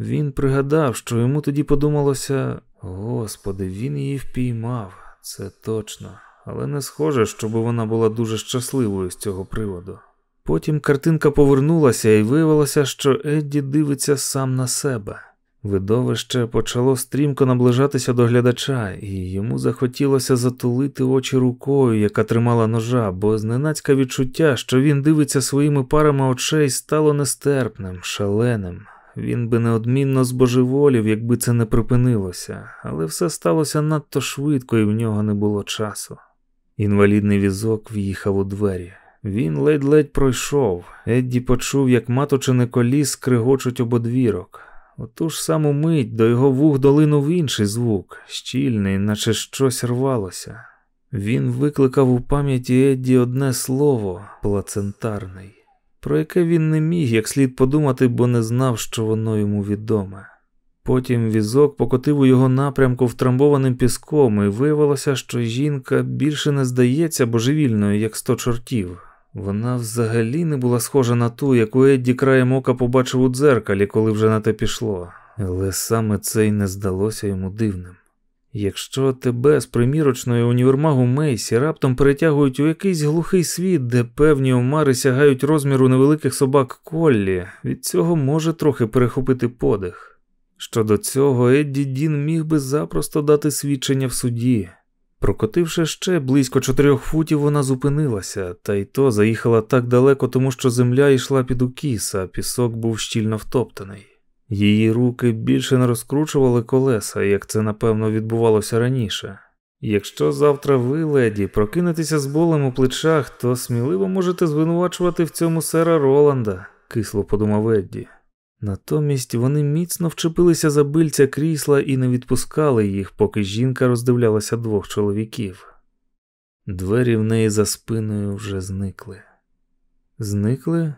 Він пригадав, що йому тоді подумалося: Господи, він її впіймав, це точно, але не схоже, щоб вона була дуже щасливою з цього приводу. Потім картинка повернулася і виявилося, що Едді дивиться сам на себе. Видовище почало стрімко наближатися до глядача, і йому захотілося затулити очі рукою, яка тримала ножа, бо зненацька відчуття, що він дивиться своїми парами очей, стало нестерпним, шаленим. Він би неодмінно збожеволів, якби це не припинилося, але все сталося надто швидко і в нього не було часу. Інвалідний візок в'їхав у двері. Він ледь-ледь пройшов. Едді почув, як маточини коліс скригочуть ободвірок. Оту ж саму мить до його вух долинув інший звук, щільний, наче щось рвалося. Він викликав у пам'яті Едді одне слово плацентарний про яке він не міг як слід подумати, бо не знав, що воно йому відоме. Потім візок покотив у його напрямку втрамбованим піском, і виявилося, що жінка більше не здається божевільною, як сто чортів. Вона взагалі не була схожа на ту, яку Едді краєм ока побачив у дзеркалі, коли вже на те пішло, але саме це й не здалося йому дивним. Якщо тебе з примірочної універмагу Мейсі раптом перетягують у якийсь глухий світ, де певні омари сягають розміру невеликих собак Коллі, від цього може трохи перехопити подих. Щодо цього, Едді Дін міг би запросто дати свідчення в суді. Прокотивши ще близько чотирьох футів, вона зупинилася, та й то заїхала так далеко, тому що земля йшла під укіс, а пісок був щільно втоптаний. Її руки більше не розкручували колеса, як це напевно відбувалося раніше. Якщо завтра ви, леді, прокинетеся з болем у плечах, то сміливо можете звинувачувати в цьому сера Роланда, кисло подумав Едді. Натомість вони міцно вчепилися за бильця крісла і не відпускали їх, поки жінка роздивлялася двох чоловіків. Двері в неї за спиною вже зникли. Зникли?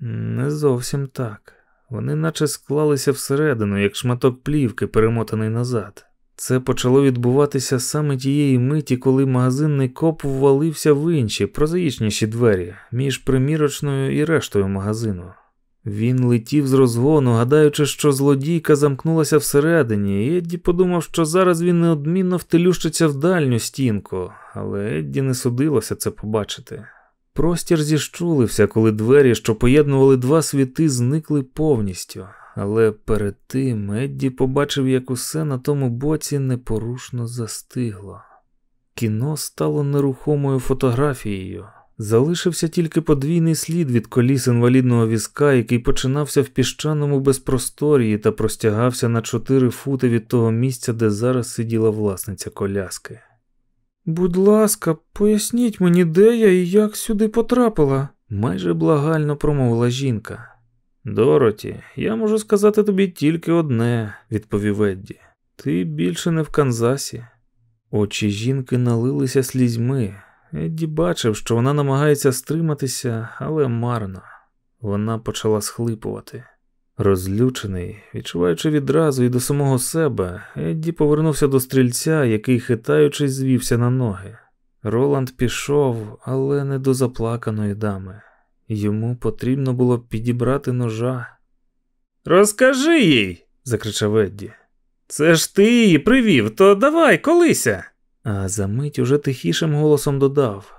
Не зовсім так. Вони наче склалися всередину, як шматок плівки, перемотаний назад. Це почало відбуватися саме тієї миті, коли магазинний коп ввалився в інші, прозаїчніші двері між примірочною і рештою магазину. Він летів з розгону, гадаючи, що злодійка замкнулася всередині, і Едді подумав, що зараз він неодмінно втелющиться в дальню стінку, але Едді не судилося це побачити. Простір зіщулився, коли двері, що поєднували два світи, зникли повністю, але перед тим Едді побачив, як усе на тому боці непорушно застигло. Кіно стало нерухомою фотографією. Залишився тільки подвійний слід від коліс інвалідного візка, який починався в піщаному безпросторії та простягався на чотири фути від того місця, де зараз сиділа власниця коляски. Будь ласка, поясніть мені, де я і як сюди потрапила, майже благально промовила жінка. Дороті, я можу сказати тобі тільки одне, відповів Едді. Ти більше не в Канзасі. Очі жінки налилися слізьми. Едді бачив, що вона намагається стриматися, але марно. Вона почала схлипувати. Розлючений, відчуваючи відразу і до самого себе, Едді повернувся до стрільця, який, хитаючись, звівся на ноги. Роланд пішов, але не до заплаканої дами. Йому потрібно було підібрати ножа. Розкажи їй, закричав Едді. Це ж ти її привів, то давай, колися. А за мить уже тихішим голосом додав.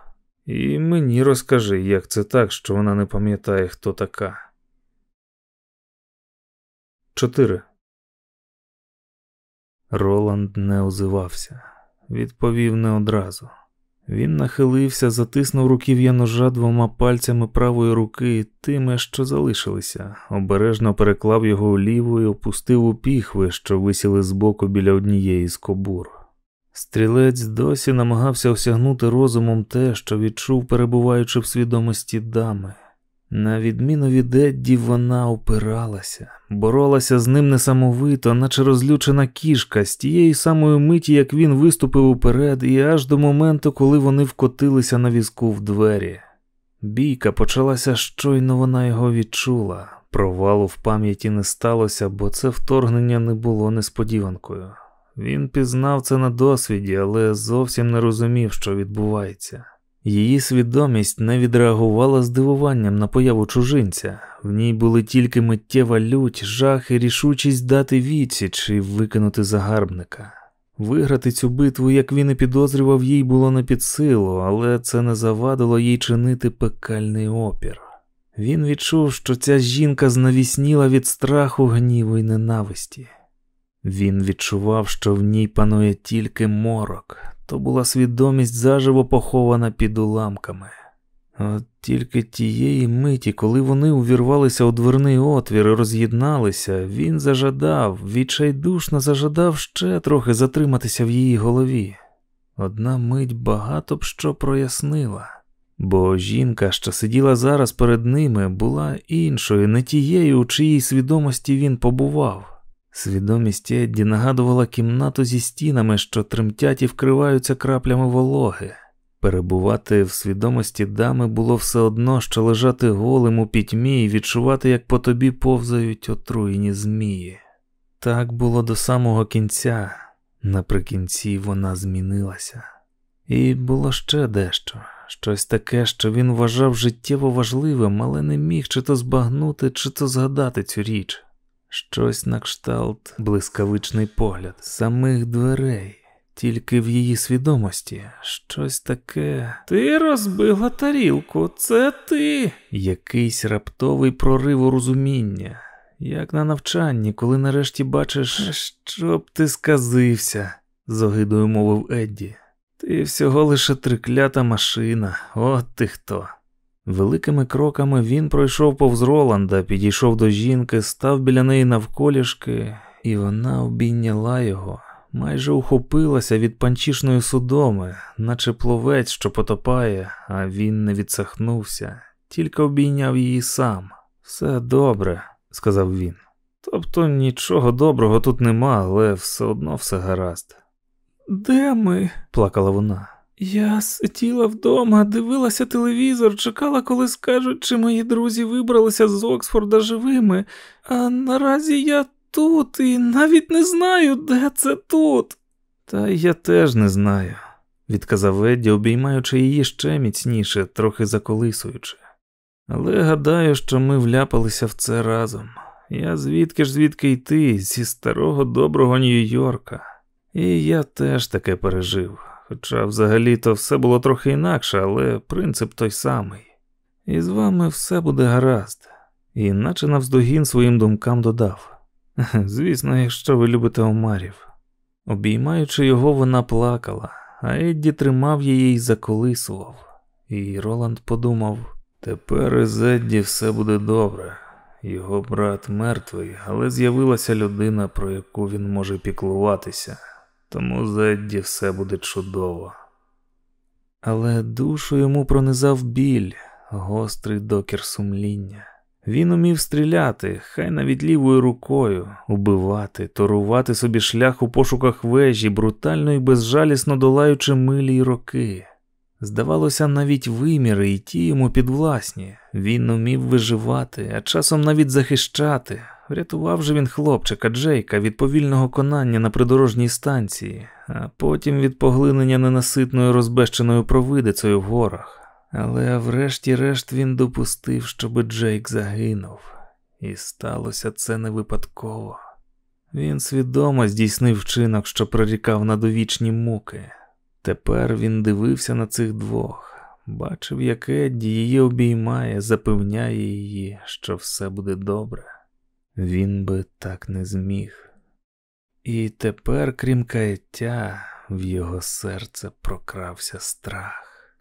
І мені розкажи, як це так, що вона не пам'ятає, хто така. 4. Роланд не озивався, відповів не одразу. Він нахилився, затиснув руків'я ножа двома пальцями правої руки, тими, що залишилися, обережно переклав його у ліву і опустив у піхви, що висіли збоку біля однієї з кобур. Стрілець досі намагався осягнути розумом те, що відчув, перебуваючи в свідомості дами. На відміну від Едді, вона опиралася, боролася з ним несамовито, наче розлючена кішка, з тієї самої миті, як він виступив уперед, і аж до моменту, коли вони вкотилися на візку в двері. Бійка почалася щойно вона його відчула. Провалу в пам'яті не сталося, бо це вторгнення не було несподіванкою. Він пізнав це на досвіді, але зовсім не розумів, що відбувається. Її свідомість не відреагувала здивуванням на появу чужинця, в ній були тільки миттєва лють, жах і рішучість дати відсіч і викинути загарбника. Виграти цю битву, як він і підозрював, їй було не під силу, але це не завадило їй чинити пекальний опір. Він відчув, що ця жінка знавісніла від страху, гніву і ненависті. Він відчував, що в ній панує тільки морок, то була свідомість заживо похована під уламками. От тільки тієї миті, коли вони увірвалися у дверний отвір і роз'єдналися, він зажадав, відчайдушно зажадав ще трохи затриматися в її голові. Одна мить багато б що прояснила, бо жінка, що сиділа зараз перед ними, була іншою, не тією, у чиїй свідомості він побував. Свідомість Едді нагадувала кімнату зі стінами, що тремтять і вкриваються краплями вологи. Перебувати в свідомості дами було все одно, що лежати голим у пітьмі і відчувати, як по тобі повзають отруєні змії. Так було до самого кінця, наприкінці вона змінилася. І було ще дещо, щось таке, що він вважав життєво важливим, але не міг чи то збагнути, чи то згадати цю річ. Щось на кшталт, блискавичний погляд самих дверей, тільки в її свідомості щось таке. Ти розбила тарілку, це ти. Якийсь раптовий прорив розуміння, як на навчанні, коли нарешті бачиш, що б ти сказився, з огидою мовив Едді. Ти всього лише триклята машина, от ти хто. Великими кроками він пройшов повз Роланда, підійшов до жінки, став біля неї навколішки, і вона обійняла його, майже ухопилася від панчішної судоми, наче пловець, що потопає, а він не відсахнувся, тільки обійняв її сам. Все добре, сказав він. Тобто нічого доброго тут нема, але все одно все гаразд. Де ми? плакала вона. Я сиділа вдома, дивилася телевізор, чекала, коли скажуть, чи мої друзі вибралися з Оксфорда живими, а наразі я тут і навіть не знаю, де це тут. Та я теж не знаю, відказав Едді, обіймаючи її ще міцніше, трохи заколисуючи. Але гадаю, що ми вляпалися в це разом. Я звідки ж звідки йти, зі старого доброго Нью-Йорка. І я теж таке пережив. Хоча взагалі-то все було трохи інакше, але принцип той самий. І з вами все буде гаразд, і наче навздогін своїм думкам додав. Звісно, якщо ви любите омарів. Обіймаючи його, вона плакала, а Едді тримав її і заколисував. І Роланд подумав: тепер із Едді все буде добре. Його брат мертвий, але з'явилася людина, про яку він може піклуватися, тому з Едді все буде чудово. Але душу йому пронизав біль, гострий докір сумління. Він умів стріляти, хай навіть лівою рукою, убивати, торувати собі шлях у пошуках вежі, брутально і безжалісно долаючи милі й роки. Здавалося, навіть виміри і ті йому підвласні. Він умів виживати, а часом навіть захищати. Врятував же він хлопчика Джейка від повільного конання на придорожній станції, а потім від поглинення ненаситною розбещеною провидицею в горах. Але врешті-решт він допустив, щоб Джейк загинув, і сталося це не випадково. Він свідомо здійснив вчинок, що прорікав на довічні муки. Тепер він дивився на цих двох, бачив, як Едді її обіймає, запевняє її, що все буде добре. Він би так не зміг. І тепер, крім каяття, в його серце прокрався страх.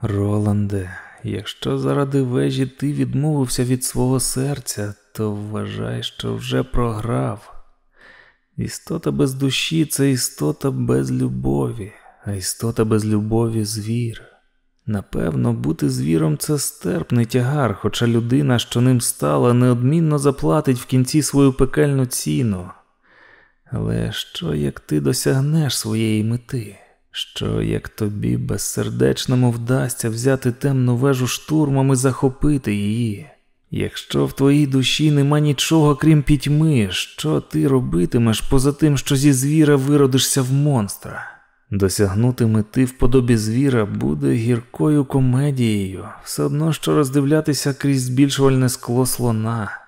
Роланде, якщо заради вежі ти відмовився від свого серця, то вважай, що вже програв. Істота без душі це істота без любові, а істота без любові звір. Напевно, бути звіром це стерпний тягар, хоча людина, що ним стала, неодмінно заплатить в кінці свою пекельну ціну. Але що як ти досягнеш своєї мети? Що як тобі безсердечному вдасться взяти темну вежу штурмом і захопити її? Якщо в твоїй душі нема нічого крім пітьми, що ти робитимеш поза тим, що зі звіра виродишся в монстра? Досягнути мети в подобі звіра буде гіркою комедією, все одно що роздивлятися крізь збільшувальне скло слона,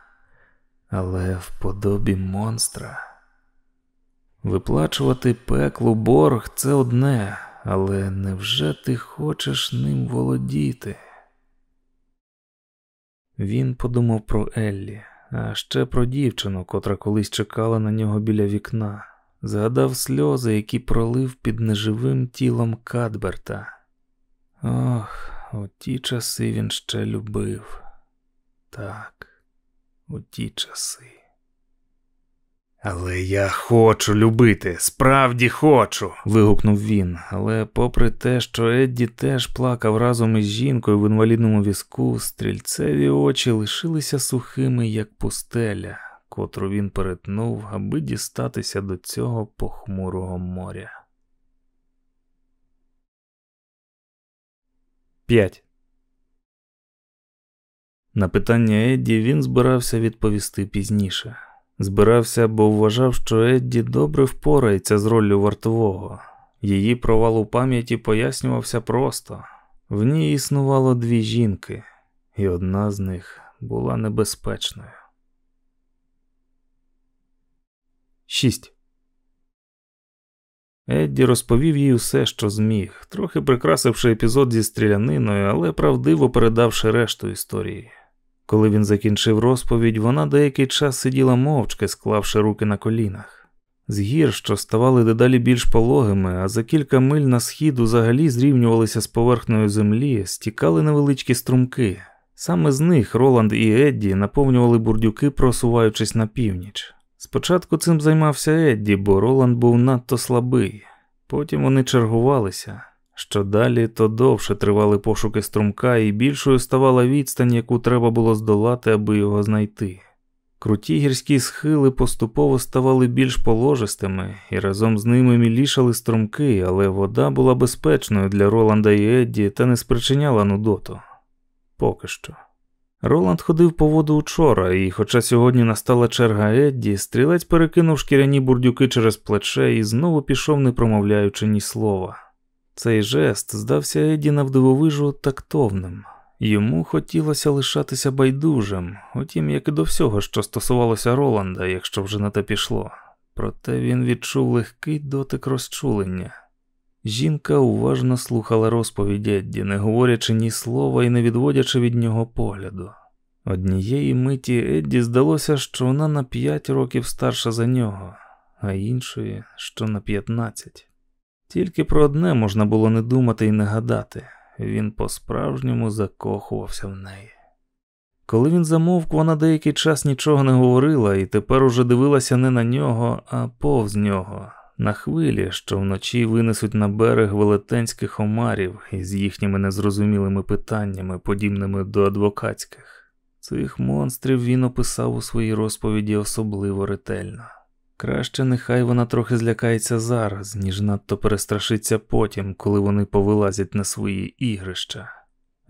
але в подобі монстра. Виплачувати пеклу борг це одне, але невже ти хочеш ним володіти? Він подумав про Еллі, а ще про дівчину, котра колись чекала на нього біля вікна, згадав сльози, які пролив під неживим тілом Кадберта. Ох, у ті часи він ще любив. Так, у ті часи. Але я хочу любити, справді хочу. вигукнув він. Але, попри те, що Едді теж плакав разом із жінкою в інвалідному візку, стрільцеві очі лишилися сухими, як пустеля, котру він перетнув, аби дістатися до цього похмурого моря. 5. На питання Едді він збирався відповісти пізніше. Збирався, бо вважав, що Едді добре впорається з роллю вартового. Її провал у пам'яті пояснювався просто в ній існувало дві жінки, і одна з них була небезпечною. 6. Едді розповів їй усе, що зміг, трохи прикрасивши епізод зі стріляниною, але правдиво передавши решту історії. Коли він закінчив розповідь, вона деякий час сиділа мовчки, склавши руки на колінах. З гір, що ставали дедалі більш пологими, а за кілька миль на схід взагалі зрівнювалися з поверхнею землі, стікали невеличкі струмки. Саме з них Роланд і Едді наповнювали бурдюки, просуваючись на північ. Спочатку цим займався Едді, бо Роланд був надто слабий. Потім вони чергувалися. Що далі, то довше тривали пошуки струмка, і більшою ставала відстань, яку треба було здолати, аби його знайти. Круті гірські схили поступово ставали більш положистими, і разом з ними мілішали струмки, але вода була безпечною для Роланда і Едді та не спричиняла нудоту. Поки що. Роланд ходив по воду учора, і, хоча сьогодні настала черга Едді, стрілець перекинув шкіряні бурдюки через плече і знову пішов, не промовляючи ні слова. Цей жест здався Едді навдивовижу тактовним. Йому хотілося лишатися байдужим, утім, як і до всього, що стосувалося Роланда, якщо вже на те пішло. Проте він відчув легкий дотик розчулення. Жінка уважно слухала розповідь Едді, не говорячи ні слова і не відводячи від нього погляду. Однієї миті Едді здалося, що вона на п'ять років старша за нього, а іншої, що на п'ятнадцять. Тільки про одне можна було не думати і не гадати він по-справжньому закохувався в неї. Коли він замовк, вона деякий час нічого не говорила і тепер уже дивилася не на нього, а повз нього, на хвилі, що вночі винесуть на берег велетенських омарів із їхніми незрозумілими питаннями, подібними до адвокатських. Цих монстрів він описав у своїй розповіді особливо ретельно. Краще нехай вона трохи злякається зараз, ніж надто перестрашиться потім, коли вони повилазять на свої ігрища.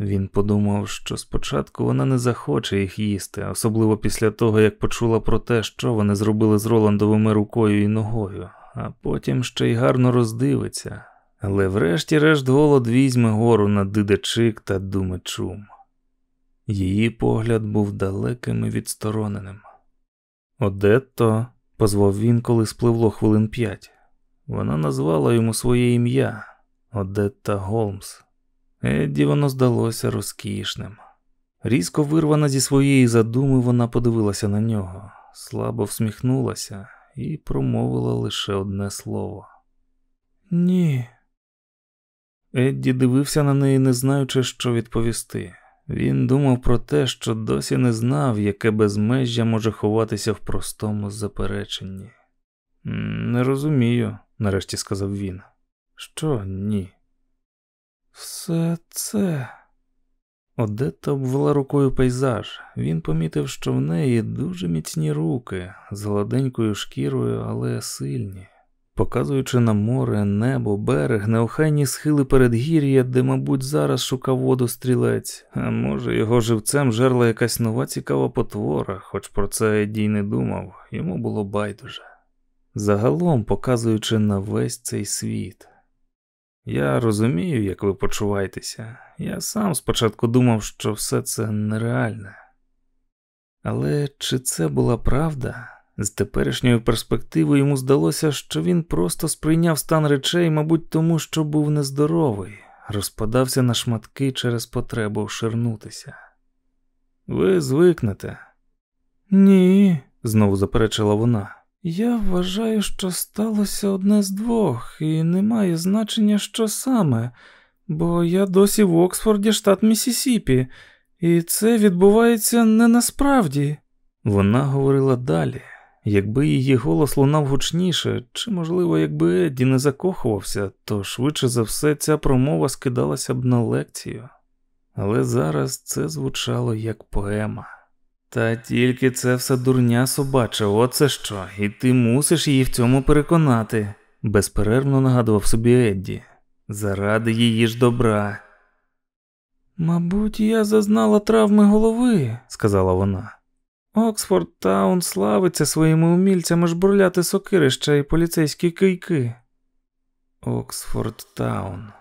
Він подумав, що спочатку вона не захоче їх їсти, особливо після того, як почула про те, що вони зробили з Роландовими рукою і ногою, а потім ще й гарно роздивиться, але врешті-решт голод візьме гору на дидечик та думечум. Її погляд був далеким і відстороненим. Одетто позвав він, коли спливло хвилин п'ять. Вона назвала йому своє ім'я Одетта Голмс. Едді воно здалося розкішним. Різко вирвана зі своєї задуми, вона подивилася на нього, слабо всміхнулася і промовила лише одне слово. Ні. Едді дивився на неї, не знаючи, що відповісти. Він думав про те, що досі не знав, яке безмежжя може ховатися в простому запереченні. Не розумію, нарешті сказав він. Що ні? Все це. Одетта обвела рукою пейзаж. Він помітив, що в неї дуже міцні руки, з гладенькою шкірою, але сильні показуючи на море, небо, берег, неохайні схили передгір'я, де, мабуть, зараз шукав воду стрілець, а може, його живцем жерла якась нова цікава потвора, хоч про це Едій не думав, йому було байдуже. Загалом показуючи на весь цей світ. Я розумію, як ви почуваєтеся. Я сам спочатку думав, що все це нереальне. Але чи це була правда? З теперішньої перспективи йому здалося, що він просто сприйняв стан речей, мабуть, тому що був нездоровий, розпадався на шматки через потребу вширнутися. Ви звикнете? Ні, знову заперечила вона. Я вважаю, що сталося одне з двох, і немає значення, що саме, бо я досі в Оксфорді, штат Місісіпі, і це відбувається не насправді. Вона говорила далі. Якби її голос лунав гучніше, чи, можливо, якби Едді не закохувався, то швидше за все ця промова скидалася б на лекцію. Але зараз це звучало як поема. Та тільки це все дурня собача, оце що, і ти мусиш її в цьому переконати, безперервно нагадував собі Едді, заради її ж добра. Мабуть, я зазнала травми голови, сказала вона. Оксфорд Таун славиться своїми умільцями жбурляти сокирища і поліцейські кийки. Оксфорд Таун.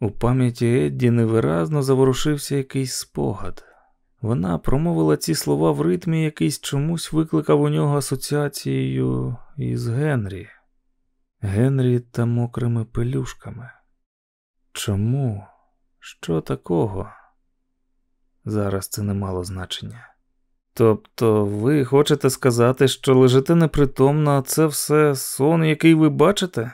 У пам'яті Едді невиразно заворушився якийсь спогад. Вона промовила ці слова в ритмі, якийсь чомусь викликав у нього асоціацією із Генрі, Генрі та мокрими пелюшками. Чому? Що такого? Зараз це не мало значення. Тобто ви хочете сказати, що лежите непритомно, а це все сон, який ви бачите?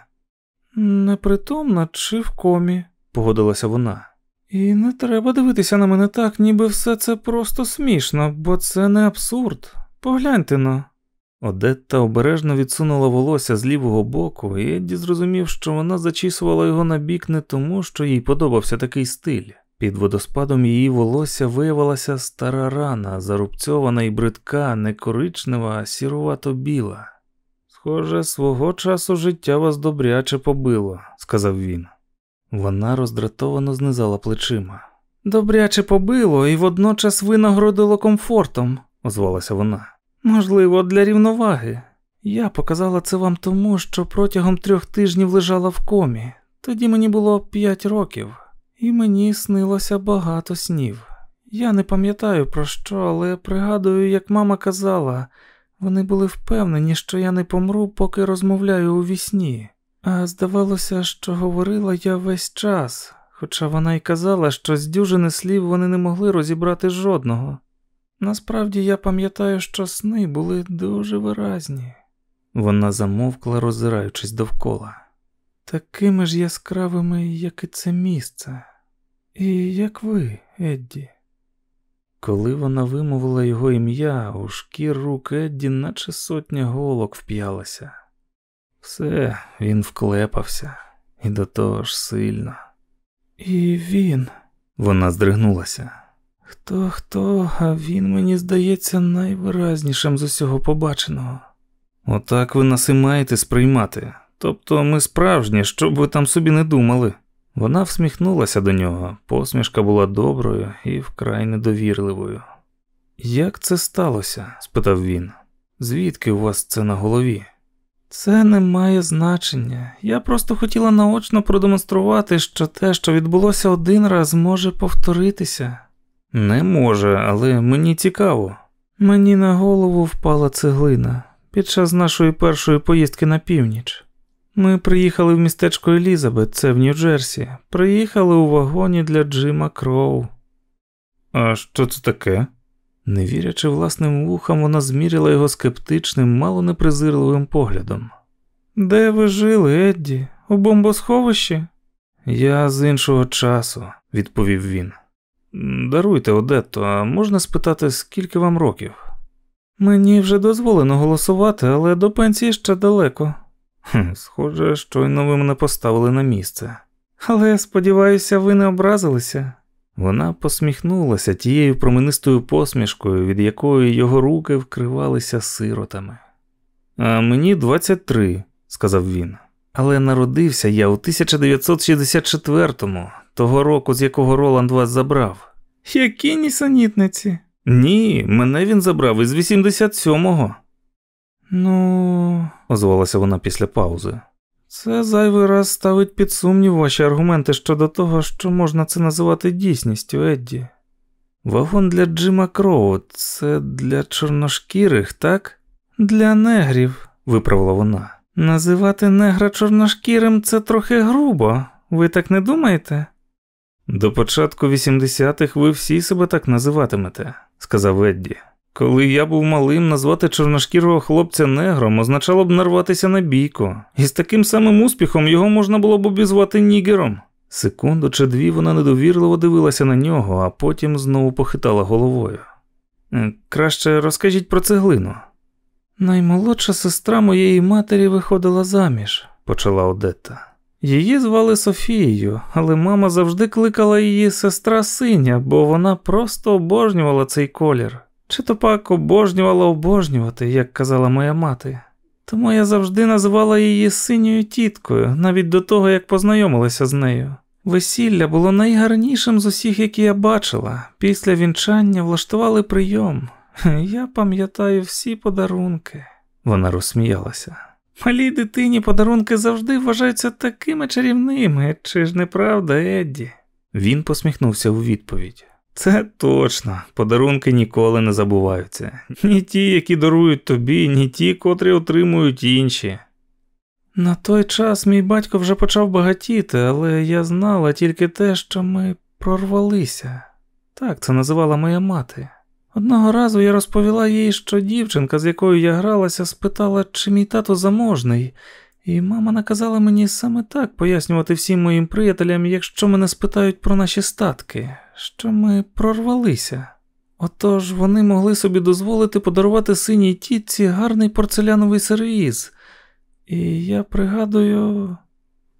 Непритомна чи в комі, погодилася вона. І не треба дивитися на мене так, ніби все це просто смішно, бо це не абсурд. Погляньте на. Одетта обережно відсунула волосся з лівого боку, і Едді зрозумів, що вона зачісувала його на бік не тому, що їй подобався такий стиль. Під водоспадом її волосся виявилася стара рана, зарубцьована і бридка, не коричнева, а сірувато біла. Схоже, свого часу життя вас добряче побило, сказав він. Вона роздратовано знизала плечима. Добряче побило і водночас винагородило комфортом, озвалася вона. Можливо, для рівноваги. Я показала це вам тому, що протягом трьох тижнів лежала в комі. Тоді мені було п'ять років, і мені снилося багато снів. Я не пам'ятаю про що, але пригадую, як мама казала, вони були впевнені, що я не помру, поки розмовляю у вісні. А здавалося, що говорила я весь час, хоча вона й казала, що з дюжини слів вони не могли розібрати жодного. Насправді я пам'ятаю, що сни були дуже виразні. Вона замовкла, роззираючись довкола, такими ж яскравими, як і це місце, і як ви, Едді. Коли вона вимовила його ім'я, у шкір рук Едді, наче сотня голок вп'ялася. Все, він вклепався, і до того ж сильно. І він, вона здригнулася. Хто, хто, а він мені здається найвиразнішим з усього побаченого. Отак ви нас і маєте сприймати. Тобто ми справжні, що б ви там собі не думали. Вона всміхнулася до нього, посмішка була доброю і вкрай недовірливою. Як це сталося? спитав він. Звідки у вас це на голові? Це не має значення. Я просто хотіла наочно продемонструвати, що те, що відбулося один раз, може повторитися. Не може, але мені цікаво. Мені на голову впала цеглина під час нашої першої поїздки на північ. Ми приїхали в містечко Елізабет, це в Нью-Джерсі. Приїхали у вагоні для Джима Кроу. А що це таке? Не вірячи власним вухам, вона зміряла його скептичним, мало непризирливим поглядом. Де ви жили, Едді? У бомбосховищі? Я з іншого часу, відповів він. Даруйте, Одетто, а можна спитати, скільки вам років? Мені вже дозволено голосувати, але до пенсії ще далеко. Схоже, щойно ви мене поставили на місце. Але сподіваюся, ви не образилися. Вона посміхнулася тією променистою посмішкою, від якої його руки вкривалися сиротами. А мені 23, сказав він. Але народився я у 1964-му, того року, з якого Роланд вас забрав. Які нісенітниці? Ні, мене він забрав із 87-го. Ну, озвалася вона після паузи. Це зайвий раз ставить під сумнів ваші аргументи щодо того, що можна це називати дійсністю, Едді. Вагон для Джима Кроу це для чорношкірих, так? Для негрів, виправила вона. Називати негра чорношкірим це трохи грубо, ви так не думаєте? До початку 80-х ви всі себе так називатимете, сказав Едді. Коли я був малим, назвати чорношкірого хлопця негром означало б нарватися на бійку, і з таким самим успіхом його можна було б обізвати нігером. Секунду чи дві вона недовірливо дивилася на нього, а потім знову похитала головою. «Е, краще розкажіть про цеглину. Наймолодша сестра моєї матері виходила заміж, почала Одетта. Її звали Софією, але мама завжди кликала її сестра синя, бо вона просто обожнювала цей колір. Чи то пак обожнювала обожнювати, як казала моя мати. Тому я завжди називала її синьою тіткою, навіть до того, як познайомилася з нею. Весілля було найгарнішим з усіх, які я бачила. Після вінчання влаштували прийом. Я пам'ятаю всі подарунки. Вона розсміялася. Малій дитині подарунки завжди вважаються такими чарівними, чи ж не правда, Едді? Він посміхнувся у відповідь. Це точно, подарунки ніколи не забуваються. Ні ті, які дарують тобі, ні ті, котрі отримують інші. На той час мій батько вже почав багатіти, але я знала тільки те, що ми прорвалися. Так це називала моя мати. Одного разу я розповіла їй, що дівчинка, з якою я гралася, спитала, чи мій тато заможний, і мама наказала мені саме так пояснювати всім моїм приятелям, якщо мене спитають про наші статки, що ми прорвалися. Отож вони могли собі дозволити подарувати синій тітці гарний порцеляновий сервіз. І я пригадую,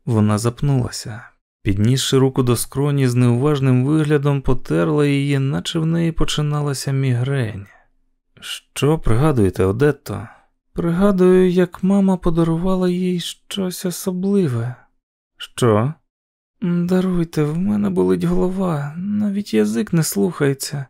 вона запнулася. Піднісши руку до скроні з неуважним виглядом, потерла її, наче в неї починалася мігрень. Що пригадуєте, Одетто? Пригадую, як мама подарувала їй щось особливе. Що? Даруйте, в мене болить голова, навіть язик не слухається.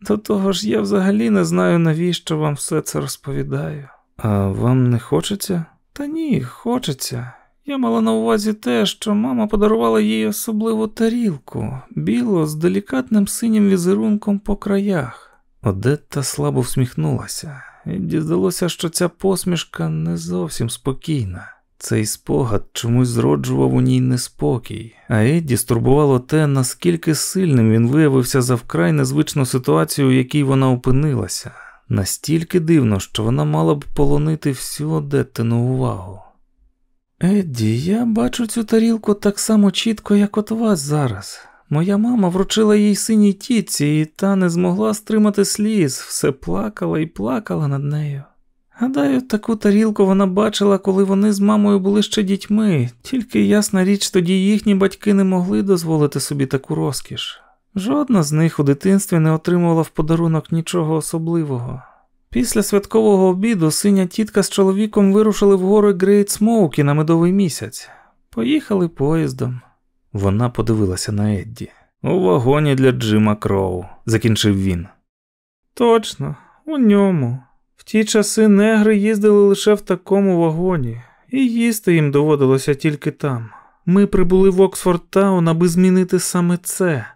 До того ж, я взагалі не знаю, навіщо вам все це розповідаю. А вам не хочеться? Та ні, хочеться. Я мала на увазі те, що мама подарувала їй особливу тарілку, білу з делікатним синім візерунком по краях. Одетта слабо всміхнулася, і здалося, що ця посмішка не зовсім спокійна. Цей спогад чомусь зроджував у ній неспокій, а Едді стурбувало те, наскільки сильним він виявився за вкрай незвичну ситуацію, в якій вона опинилася. Настільки дивно, що вона мала б полонити всю Одеттину увагу. Едді, я бачу цю тарілку так само чітко, як от вас зараз. Моя мама вручила їй синій тітці, і та не змогла стримати сліз, все плакала і плакала над нею. Гадаю, таку тарілку вона бачила, коли вони з мамою були ще дітьми, тільки ясна річ, тоді їхні батьки не могли дозволити собі таку розкіш. Жодна з них у дитинстві не отримувала в подарунок нічого особливого. Після святкового обіду синя тітка з чоловіком вирушили в гори Грейт Смоукі на медовий місяць. Поїхали поїздом. Вона подивилася на Едді. У вагоні для Джима Кроу, закінчив він. Точно, у ньому. Ті часи негри їздили лише в такому вагоні, і їсти їм доводилося тільки там. Ми прибули в Оксфорд Таун, аби змінити саме це.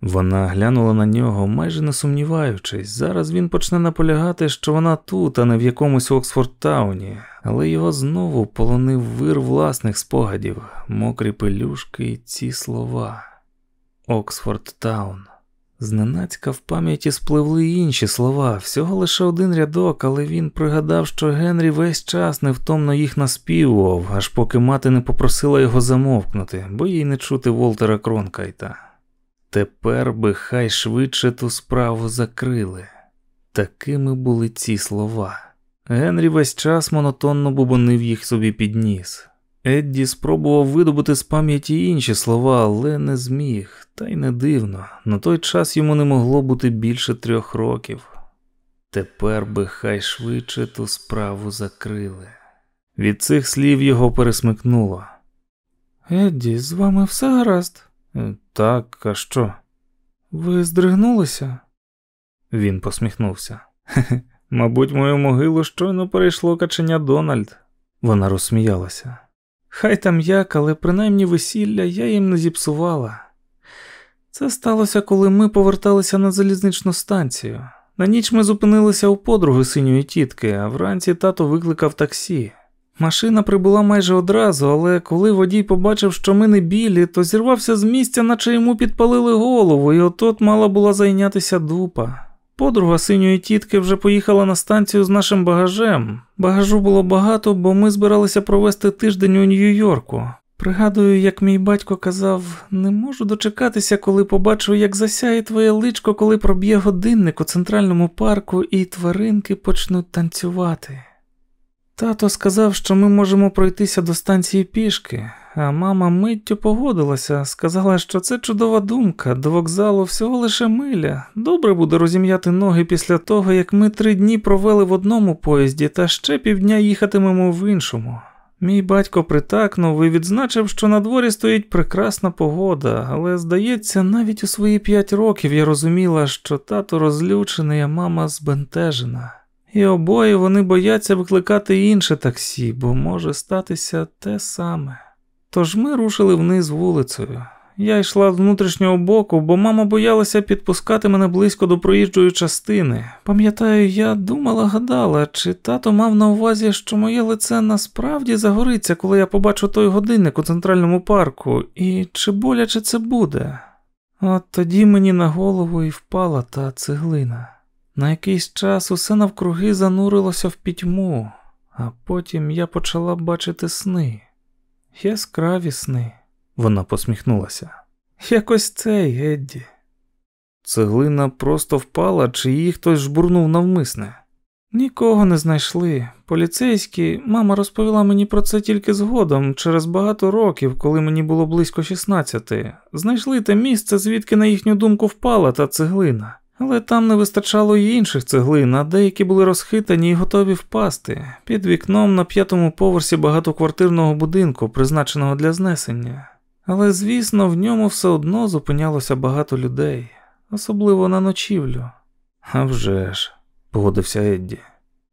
Вона глянула на нього, майже не сумніваючись, зараз він почне наполягати, що вона тут, а не в якомусь Оксфорд-тауні, але його знову полонив вир власних спогадів, мокрі пелюшки і ці слова. Оксфорд Таун. Зненацька в пам'яті спливли інші слова, всього лише один рядок, але він пригадав, що Генрі весь час невтомно їх наспівував, аж поки мати не попросила його замовкнути, бо їй не чути Волтера Кронкайта. Тепер би хай швидше ту справу закрили. Такими були ці слова. Генрі весь час монотонно бубонив їх собі під ніс. Едді спробував видобути з пам'яті інші слова, але не зміг, та й не дивно. На той час йому не могло бути більше трьох років. Тепер би хай швидше ту справу закрили. Від цих слів його пересмикнуло. Едді, з вами все гаразд? «Е, так, а що? Ви здригнулися? Він посміхнувся. Мабуть, мою могилу щойно перейшло каченя Дональд. Вона розсміялася. Хай там як, але принаймні весілля я їм не зіпсувала. Це сталося, коли ми поверталися на залізничну станцію. На ніч ми зупинилися у подруги синьої тітки, а вранці тато викликав таксі. Машина прибула майже одразу, але коли водій побачив, що ми не білі, то зірвався з місця, наче йому підпалили голову, і отот мала була зайнятися дупа. Подруга синьої тітки вже поїхала на станцію з нашим багажем. Багажу було багато, бо ми збиралися провести тиждень у Нью-Йорку. Пригадую, як мій батько казав, не можу дочекатися, коли побачу, як засяє твоє личко, коли проб'є годинник у центральному парку, і тваринки почнуть танцювати. Тато сказав, що ми можемо пройтися до станції пішки, а мама миттю погодилася, сказала, що це чудова думка, до вокзалу всього лише миля. Добре буде розім'яти ноги після того, як ми три дні провели в одному поїзді та ще півдня їхатимемо в іншому. Мій батько притакнув і відзначив, що на дворі стоїть прекрасна погода, але, здається, навіть у свої п'ять років я розуміла, що тато розлючений, а мама збентежена. І обоє вони бояться викликати інше таксі, бо може статися те саме. Тож ми рушили вниз вулицею. Я йшла з внутрішнього боку, бо мама боялася підпускати мене близько до проїжджої частини. Пам'ятаю, я думала, гадала, чи тато мав на увазі, що моє лице насправді загориться, коли я побачу той годинник у центральному парку, і чи боляче це буде. От тоді мені на голову і впала та цеглина. На якийсь час усе навкруги занурилося в пітьму, а потім я почала бачити сни. Яскраві сни. Вона посміхнулася. Якось цей, Едді. Цеглина просто впала, чи її хтось жбурнув навмисне. Нікого не знайшли. Поліцейські, мама розповіла мені про це тільки згодом, через багато років, коли мені було близько 16. Знайшли те місце, звідки, на їхню думку, впала та цеглина. Але там не вистачало й інших цеглин, а деякі були розхитані і готові впасти під вікном на п'ятому поверсі багатоквартирного будинку, призначеного для знесення. Але, звісно, в ньому все одно зупинялося багато людей, особливо на ночівлю. «А вже ж», – погодився Едді.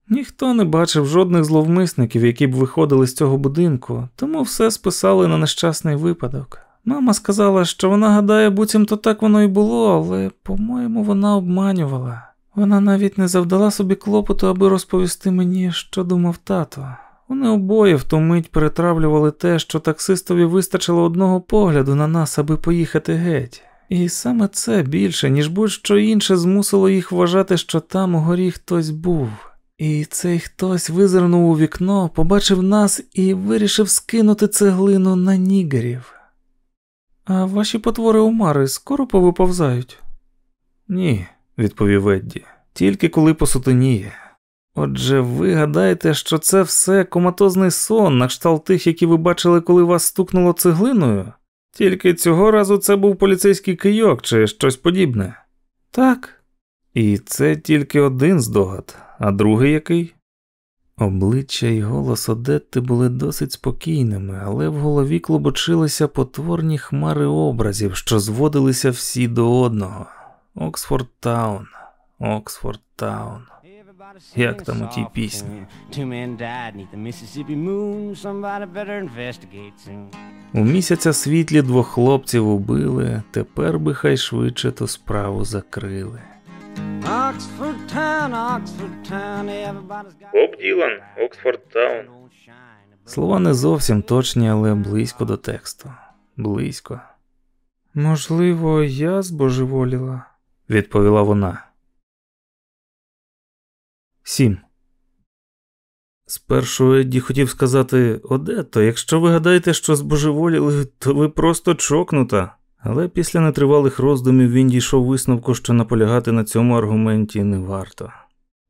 Ніхто не бачив жодних зловмисників, які б виходили з цього будинку, тому все списали на нещасний випадок. Мама сказала, що вона гадає, буцімто так воно і було, але, по-моєму, вона обманювала. Вона навіть не завдала собі клопоту, аби розповісти мені, що думав тато. Вони обоє в ту мить перетравлювали те, що таксистові вистачило одного погляду на нас, аби поїхати геть. І саме це більше, ніж будь-що інше, змусило їх вважати, що там у горі хтось був. І цей хтось визирнув у вікно, побачив нас і вирішив скинути цеглину на нігерів. А ваші потвори Омари скоро повиповзають? Ні, відповів Едді, тільки коли посутеніє. Отже, ви гадаєте, що це все коматозний сон, на кшталт тих, які ви бачили, коли вас стукнуло цеглиною? Тільки цього разу це був поліцейський кийок чи щось подібне. Так. І це тільки один здогад, а другий який? Обличчя і голос Одетти були досить спокійними, але в голові клобочилися потворні хмари образів, що зводилися всі до одного. Оксфорд Таун, Оксфорд Таун. Як там у тій пісні? У місяця світлі двох хлопців убили, тепер би хай швидше ту справу закрили. Боб Ділан, Оксфорд Таун. Слова не зовсім точні, але близько до тексту. Близько. Можливо, я збожеволіла, відповіла вона. Сім. Спершу Едді хотів сказати Одето, якщо ви гадаєте, що збожеволіли, то ви просто чокнута. Але після нетривалих роздумів він дійшов висновку, що наполягати на цьому аргументі не варто.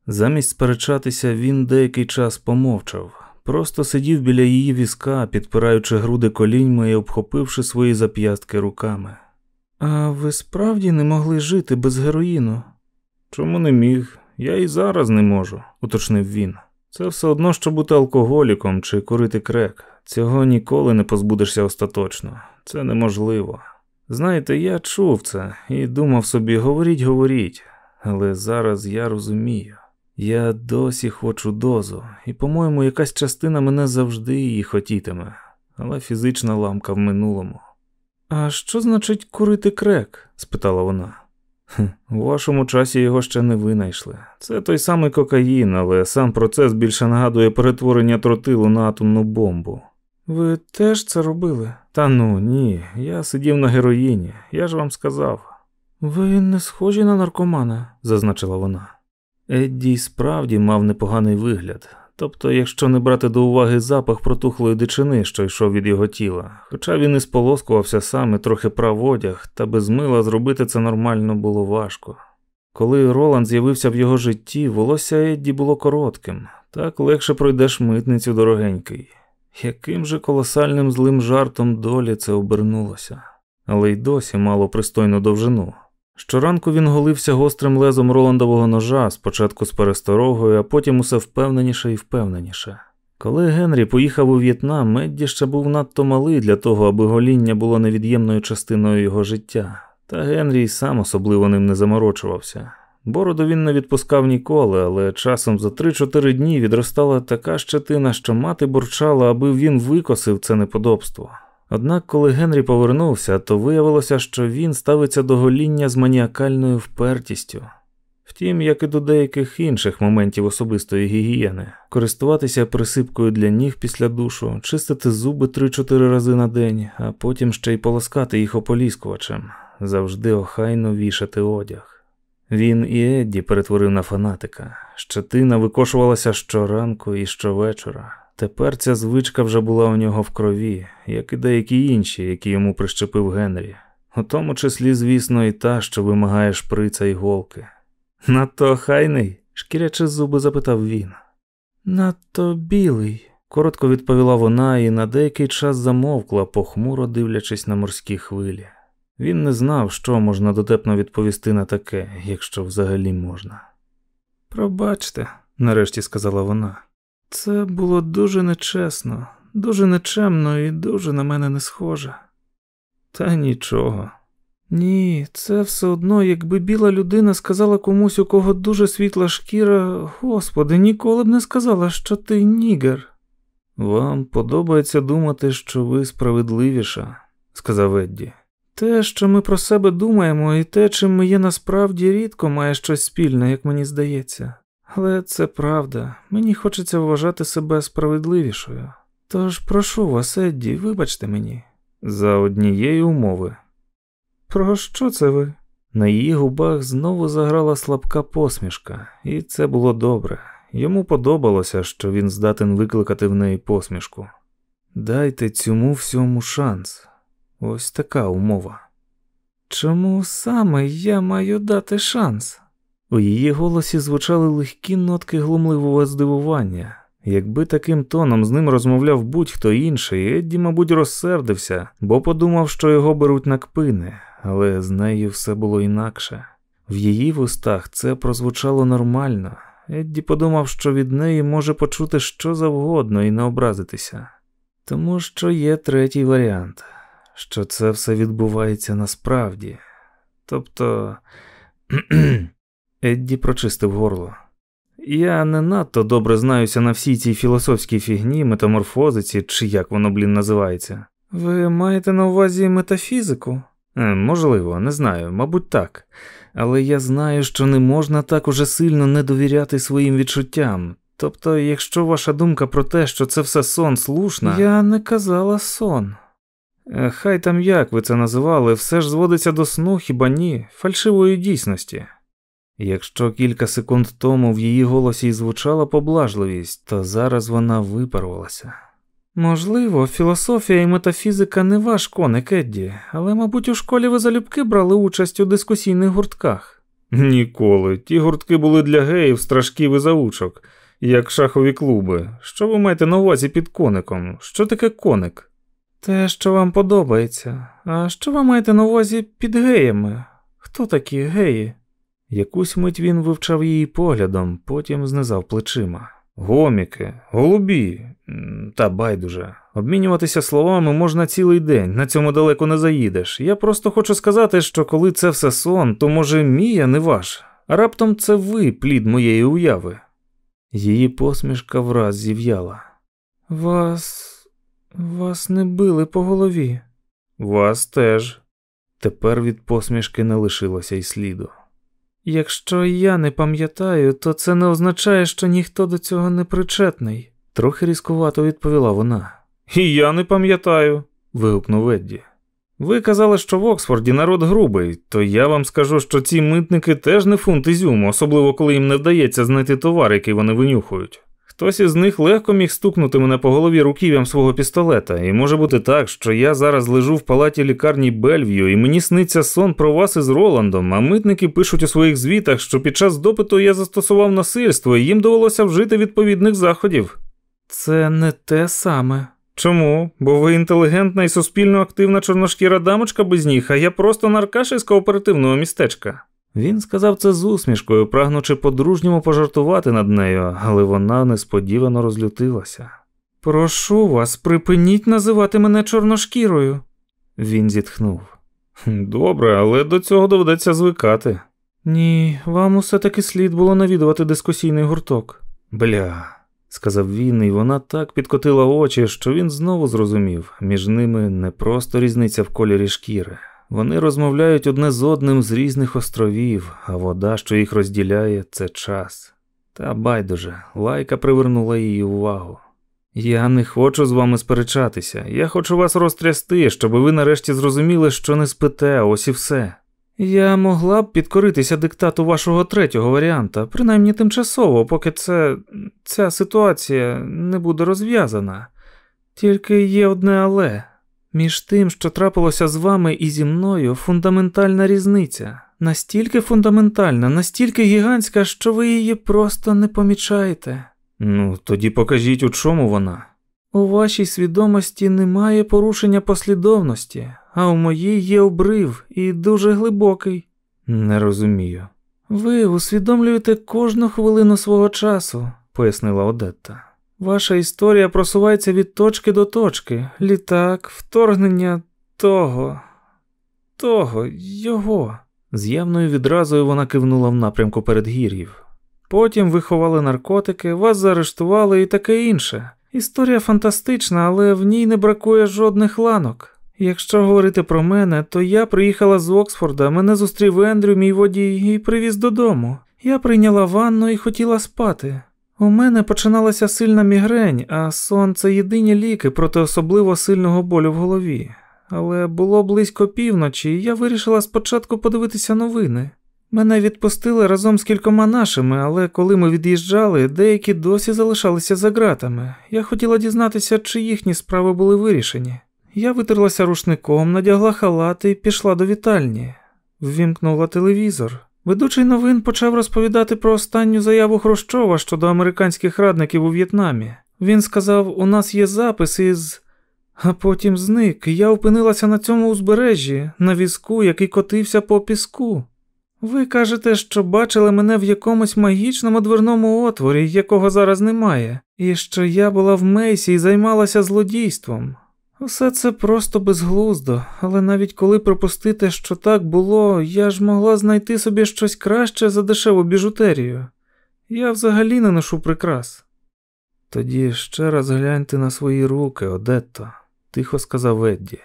Замість сперечатися, він деякий час помовчав, просто сидів біля її візка, підпираючи груди коліньми і обхопивши свої зап'ястки руками. А ви справді не могли жити без героїну? Чому не міг? Я і зараз не можу, уточнив він. Це все одно, що бути алкоголіком чи курити крек. Цього ніколи не позбудешся остаточно. Це неможливо. Знаєте, я чув це і думав собі, говоріть, говоріть, але зараз я розумію. Я досі хочу дозу, і, по-моєму, якась частина мене завжди її хотітиме, але фізична ламка в минулому. А що значить курити крек? спитала вона. У вашому часі його ще не винайшли. Це той самий кокаїн, але сам процес більше нагадує перетворення тротилу на атомну бомбу. Ви теж це робили? Та ну ні, я сидів на героїні, я ж вам сказав. Ви не схожі на наркомана, зазначила вона. Едді справді мав непоганий вигляд, тобто, якщо не брати до уваги запах протухлої дичини, що йшов від його тіла, хоча він і сполоскувався сам і трохи прав одяг, та без мила зробити це нормально було важко. Коли Роланд з'явився в його житті, волосся Едді було коротким, так легше пройдеш митницю дорогенький. Яким же колосальним злим жартом долі це обернулося, але й досі мало пристойну довжину. Щоранку він голився гострим лезом Роландового ножа, спочатку з пересторогою, а потім усе впевненіше і впевненіше. Коли Генрі поїхав у В'єтнам, Медді ще був надто малий для того, аби гоління було невід'ємною частиною його життя, та Генрі й сам особливо ним не заморочувався. Бороду він не відпускав ніколи, але часом за 3-4 дні відростала така щетина, що мати бурчала, аби він викосив це неподобство. Однак, коли Генрі повернувся, то виявилося, що він ставиться до гоління з маніакальною впертістю. Втім, як і до деяких інших моментів особистої гігієни, користуватися присипкою для ніг після душу, чистити зуби 3-4 рази на день, а потім ще й полоскати їх ополіскувачем, завжди охайно вішати одяг. Він і Едді перетворив на фанатика. Щетина викошувалася щоранку і щовечора. Тепер ця звичка вже була у нього в крові, як і деякі інші, які йому прищепив Генрі, у тому числі, звісно, і та, що вимагає шприца і голки. Надто хайний, шкірячи зуби, запитав він. Надто білий, коротко відповіла вона і на деякий час замовкла, похмуро дивлячись на морські хвилі. Він не знав, що можна дотепно відповісти на таке, якщо взагалі можна. Пробачте, нарешті сказала вона. Це було дуже нечесно, дуже нечемно і дуже на мене не схоже. Та нічого. Ні, це все одно, якби біла людина сказала комусь, у кого дуже світла шкіра, господи, ніколи б не сказала, що ти нігер. Вам подобається думати, що ви справедливіша, сказав Едді. Те, що ми про себе думаємо, і те, чим ми є насправді рідко має щось спільне, як мені здається. Але це правда, мені хочеться вважати себе справедливішою. Тож прошу вас, Едді, вибачте мені, за однієї умови. Про що це ви? На її губах знову заграла слабка посмішка, і це було добре. Йому подобалося, що він здатен викликати в неї посмішку. Дайте цьому всьому шанс. Ось така умова. Чому саме я маю дати шанс? У її голосі звучали легкі нотки глумливого здивування. Якби таким тоном з ним розмовляв будь-хто інший, Едді, мабуть, розсердився, бо подумав, що його беруть на кпини, але з нею все було інакше. В її вустах це прозвучало нормально. Едді подумав, що від неї може почути що завгодно і не образитися. Тому що є третій варіант, що це все відбувається насправді. Тобто. Едді прочистив горло. Я не надто добре знаюся на всій цій філософській фігні, метаморфозиці, чи як воно, блін, називається. Ви маєте на увазі метафізику? Е, можливо, не знаю, мабуть, так. Але я знаю, що не можна так уже сильно не довіряти своїм відчуттям. Тобто, якщо ваша думка про те, що це все сон слушна. Я не казала сон. Е, хай там як ви це називали, все ж зводиться до сну, хіба ні, фальшивої дійсності. Якщо кілька секунд тому в її голосі й звучала поблажливість, то зараз вона випарувалася. Можливо, філософія і метафізика не ваш коник, Едді, але, мабуть, у школі ви залюбки брали участь у дискусійних гуртках. Ніколи. Ті гуртки були для геїв, страшків і заучок, як шахові клуби. Що ви маєте на увазі під коником? Що таке коник? Те, що вам подобається. А що ви маєте на увазі під геями? Хто такі геї? Якусь мить він вивчав її поглядом, потім знизав плечима. Гоміки, голубі, та байдуже. Обмінюватися словами можна цілий день, на цьому далеко не заїдеш. Я просто хочу сказати, що коли це все сон, то може мій, а не ваш. А раптом це ви, плід моєї уяви. Її посмішка враз зів'яла. Вас. Вас не били по голові. Вас теж. Тепер від посмішки не лишилося й сліду. Якщо я не пам'ятаю, то це не означає, що ніхто до цього не причетний, трохи різкувато відповіла вона. І я не пам'ятаю, вигукнув Едді. Ви казали, що в Оксфорді народ грубий, то я вам скажу, що ці митники теж не фунт ізюму, особливо коли їм не вдається знайти товар, який вони винюхують. Хтось із них легко міг стукнути мене по голові руків'ям свого пістолета, і може бути так, що я зараз лежу в палаті лікарні Бельв'ю, і мені сниться сон про вас із Роландом, а митники пишуть у своїх звітах, що під час допиту я застосував насильство, і їм довелося вжити відповідних заходів. Це не те саме. Чому? Бо ви інтелігентна і суспільно активна чорношкіра дамочка без ніг, а я просто наркаш із кооперативного містечка. Він сказав це з усмішкою, прагнучи по-дружньому пожартувати над нею, але вона несподівано розлютилася. Прошу вас, припиніть називати мене чорношкірою. Він зітхнув. Добре, але до цього доведеться звикати. Ні, вам усе таки слід було навідувати дискусійний гурток. Бля, сказав він, і вона так підкотила очі, що він знову зрозумів між ними не просто різниця в кольорі шкіри. Вони розмовляють одне з одним з різних островів, а вода, що їх розділяє, це час. Та байдуже, лайка привернула її увагу. Я не хочу з вами сперечатися, я хочу вас розтрясти, щоб ви нарешті зрозуміли, що не спите, ось і все. Я могла б підкоритися диктату вашого третього варіанта, принаймні тимчасово, поки це, ця ситуація не буде розв'язана. Тільки є одне але. Між тим, що трапилося з вами і зі мною, фундаментальна різниця. Настільки фундаментальна, настільки гігантська, що ви її просто не помічаєте. Ну, тоді покажіть, у чому вона. У вашій свідомості немає порушення послідовності, а у моїй є обрив і дуже глибокий. Не розумію. Ви усвідомлюєте кожну хвилину свого часу, пояснила Одетта. Ваша історія просувається від точки до точки, літак, вторгнення того, того, його. З явною відразою вона кивнула в напрямку передгір'їв. Потім ви ховали наркотики, вас заарештували і таке інше. Історія фантастична, але в ній не бракує жодних ланок. Якщо говорити про мене, то я приїхала з Оксфорда, мене зустрів Ендрю, мій водій, і привіз додому. Я прийняла ванну і хотіла спати. У мене починалася сильна мігрень, а сон це єдині ліки проти особливо сильного болю в голові. Але було близько півночі, і я вирішила спочатку подивитися новини. Мене відпустили разом з кількома нашими, але коли ми від'їжджали, деякі досі залишалися за ґратами. Я хотіла дізнатися, чи їхні справи були вирішені. Я витерлася рушником, надягла халати і пішла до вітальні, ввімкнула телевізор. Ведучий новин почав розповідати про останню заяву Хрущова щодо американських радників у В'єтнамі. Він сказав: у нас є запис із. А потім зник, і я опинилася на цьому узбережжі, на візку, який котився по піску. Ви кажете, що бачили мене в якомусь магічному дверному отворі, якого зараз немає, і що я була в Мейсі і займалася злодійством. Усе це просто безглуздо, але навіть коли пропустити, що так було, я ж могла знайти собі щось краще за дешеву біжутерію. Я взагалі не ношу прикрас. Тоді ще раз гляньте на свої руки, Одетто, тихо сказав Едді.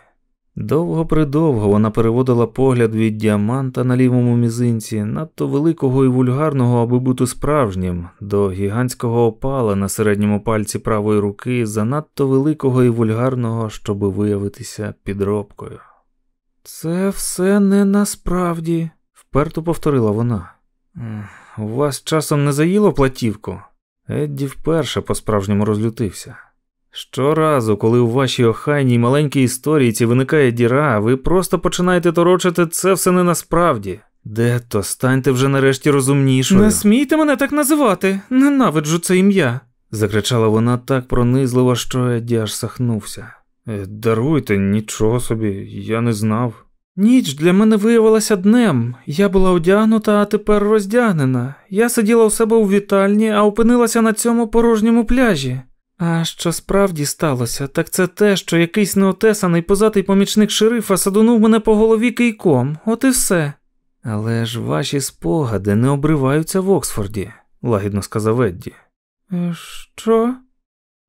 Довго придовго вона переводила погляд від діаманта на лівому мізинці, надто великого і вульгарного, аби бути справжнім, до гігантського опала на середньому пальці правої руки, занадто великого і вульгарного, щоби виявитися підробкою. Це все не насправді, вперто повторила вона. У вас часом не заїло платівку? Едді вперше по справжньому розлютився. Щоразу, коли у вашій охайній маленькій історійці виникає діра, ви просто починаєте торочити це все не насправді. Дето, станьте вже нарешті розумнішою. Не смійте мене так називати, ненавиджу це ім'я. закричала вона так пронизливо, що Едді аж сахнувся. «Е, Даруйте, нічого собі, я не знав. Ніч для мене виявилася днем. Я була одягнута, а тепер роздягнена. Я сиділа у себе у вітальні, а опинилася на цьому порожньому пляжі. А що справді сталося, так це те, що якийсь неотесаний позатий помічник шерифа садунув мене по голові кийком, от і все. Але ж ваші спогади не обриваються в Оксфорді, лагідно сказав Едді. «Е, Що?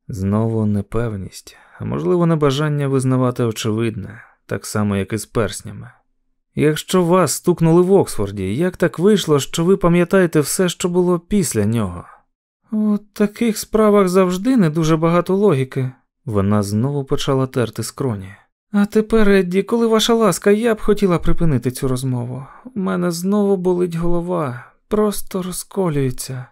Знову непевність, а можливо, небажання визнавати очевидне, так само, як і з перснями. Якщо вас стукнули в Оксфорді, як так вийшло, що ви пам'ятаєте все, що було після нього? У таких справах завжди не дуже багато логіки. Вона знову почала терти скроні. А тепер, Едді, коли ваша ласка, я б хотіла припинити цю розмову. У мене знову болить голова, просто розколюється.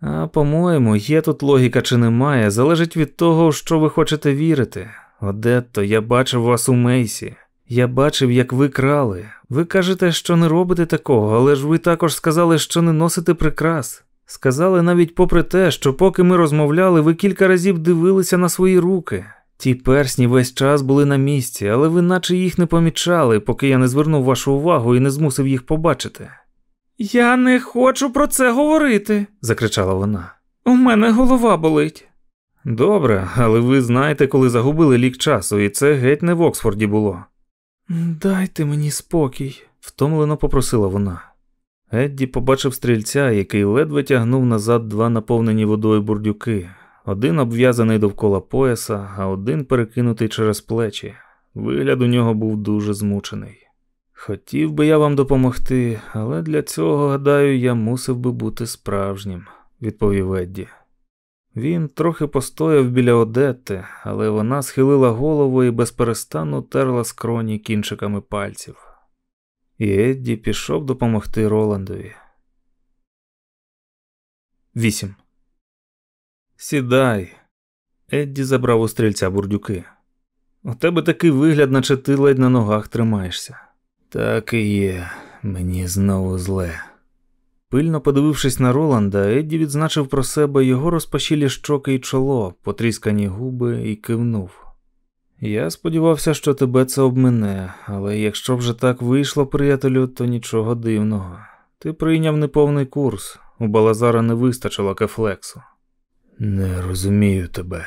А по-моєму, є тут логіка чи немає, залежить від того, що ви хочете вірити. Одетто, я бачив вас у Мейсі. Я бачив, як ви крали. Ви кажете, що не робите такого, але ж ви також сказали, що не носите прикрас. Сказали навіть попри те, що поки ми розмовляли, ви кілька разів дивилися на свої руки. Ті персні весь час були на місці, але ви наче їх не помічали, поки я не звернув вашу увагу і не змусив їх побачити. Я не хочу про це говорити, закричала вона. У мене голова болить. Добре, але ви знаєте, коли загубили лік часу, і це геть не в Оксфорді було. Дайте мені спокій, втомлено попросила вона. Едді побачив стрільця, який ледве тягнув назад два наповнені водою бурдюки, один обв'язаний довкола пояса, а один перекинутий через плечі. Вигляд у нього був дуже змучений. Хотів би я вам допомогти, але для цього, гадаю, я мусив би бути справжнім, відповів Едді. Він трохи постояв біля Одетти, але вона схилила голову і безперестану терла скроні кінчиками пальців. І Едді пішов допомогти Роландові. 8. Сідай. Едді забрав у стрільця бурдюки. У тебе такий вигляд, наче ти ледь на ногах тримаєшся. Так і є, мені знову зле. Пильно подивившись на Роланда, Едді відзначив про себе його розпашілі щоки й чоло, потріскані губи і кивнув. Я сподівався, що тебе це обмине, але якщо вже так вийшло, приятелю, то нічого дивного. Ти прийняв неповний курс, у Балазара не вистачило кефлексу. Не розумію тебе.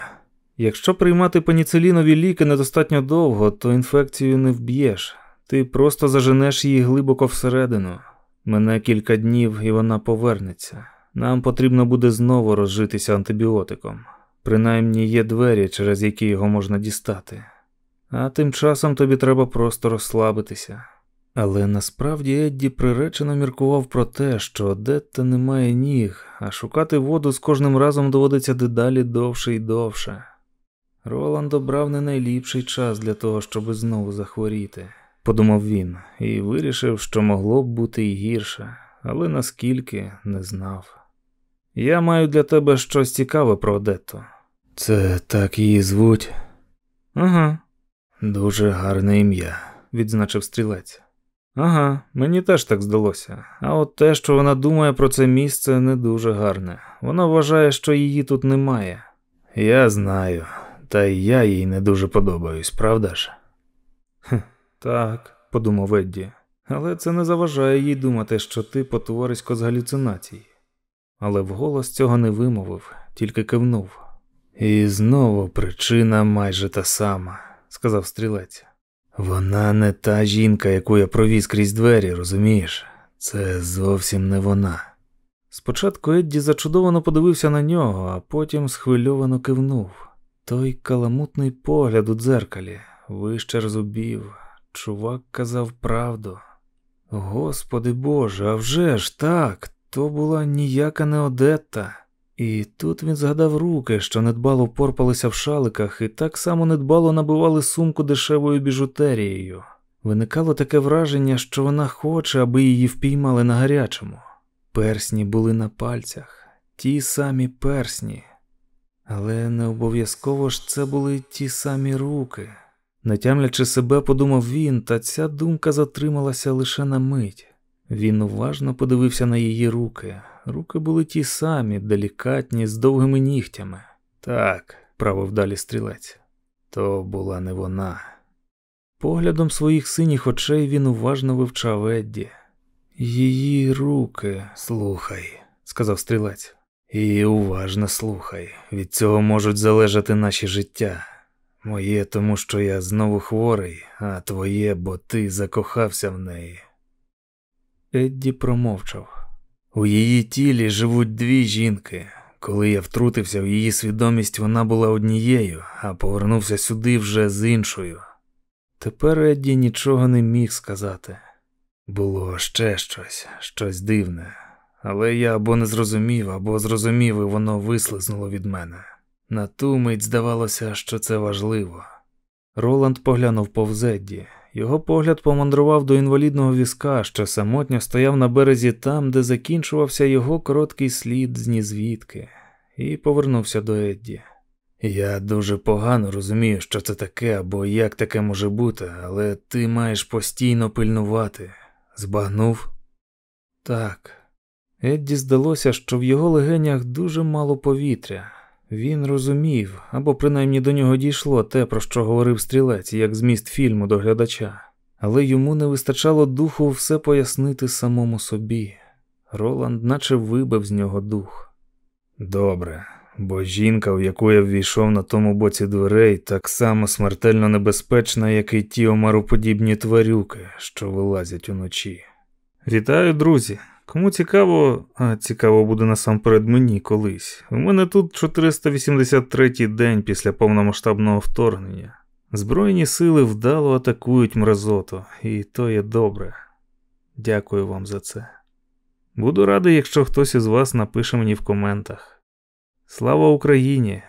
Якщо приймати пеніцилінові ліки недостатньо довго, то інфекцію не вб'єш. Ти просто заженеш її глибоко всередину. Мене кілька днів і вона повернеться. Нам потрібно буде знову розжитися антибіотиком. Принаймні є двері, через які його можна дістати. А тим часом тобі треба просто розслабитися. Але насправді Едді приречено міркував про те, що Одетта не має ніг, а шукати воду з кожним разом доводиться дедалі довше і довше. Роланд обрав не найліпший час для того, щоб знову захворіти, подумав він, і вирішив, що могло б бути і гірше, але наскільки не знав. Я маю для тебе щось цікаве про Одетту. Це так її звуть? Ага. Дуже гарне ім'я, відзначив стрілець. Ага, мені теж так здалося. А от те, що вона думає про це місце, не дуже гарне. Вона вважає, що її тут немає. Я знаю, та й я їй не дуже подобаюсь, правда ж? Хм, Так, подумав Едді, але це не заважає їй думати, що ти потворисько з галюцинацій. Але вголос цього не вимовив, тільки кивнув. І знову причина майже та сама, сказав стрілець. Вона не та жінка, яку я провіз крізь двері, розумієш? Це зовсім не вона. Спочатку Едді зачудовано подивився на нього, а потім схвильовано кивнув. Той каламутний погляд у дзеркалі, вищер зубів. Чувак казав правду. Господи Боже, а вже ж так, то була ніяка не Одетта. І тут він згадав руки, що недбало порпалися в шаликах, і так само недбало набивали сумку дешевою біжутерією. Виникало таке враження, що вона хоче, аби її впіймали на гарячому. Персні були на пальцях, ті самі персні. Але не обов'язково ж це були ті самі руки. Не тямлячи себе, подумав він, та ця думка затрималася лише на мить. Він уважно подивився на її руки. Руки були ті самі, делікатні, з довгими нігтями. Так, правив далі стрілець, то була не вона. Поглядом своїх синіх очей він уважно вивчав Едді. Її руки, слухай, сказав стрілець. І уважно слухай, від цього можуть залежати наші життя. Моє, тому що я знову хворий, а твоє, бо ти закохався в неї. Едді промовчав. У її тілі живуть дві жінки. Коли я втрутився в її свідомість, вона була однією, а повернувся сюди вже з іншою. Тепер Едді нічого не міг сказати. Було ще щось, щось дивне, але я або не зрозумів, або зрозумів, і воно вислизнуло від мене. На ту мить здавалося, що це важливо. Роланд поглянув повз Едді. Його погляд помандрував до інвалідного візка, що самотньо стояв на березі там, де закінчувався його короткий слід з нізвідки, і повернувся до Едді. Я дуже погано розумію, що це таке або як таке може бути, але ти маєш постійно пильнувати. Збагнув? Так. Едді здалося, що в його легенях дуже мало повітря. Він розумів, або принаймні до нього дійшло те, про що говорив стрілець, як зміст фільму до глядача, але йому не вистачало духу все пояснити самому собі. Роланд наче вибив з нього дух. Добре, бо жінка, в яку я ввійшов на тому боці дверей, так само смертельно небезпечна, як і ті омароподібні тварюки, що вилазять уночі. Вітаю, друзі! Кому цікаво, а цікаво буде насамперед мені колись. У мене тут 483-й день після повномасштабного вторгнення. Збройні сили вдало атакують мразоту, і то є добре. Дякую вам за це. Буду радий, якщо хтось із вас напише мені в коментах. Слава Україні!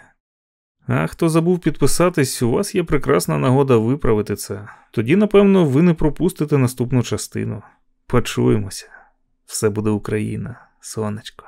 А хто забув підписатись, у вас є прекрасна нагода виправити це. Тоді, напевно, ви не пропустите наступну частину. Почуємося. Все буде Україна, сонечко.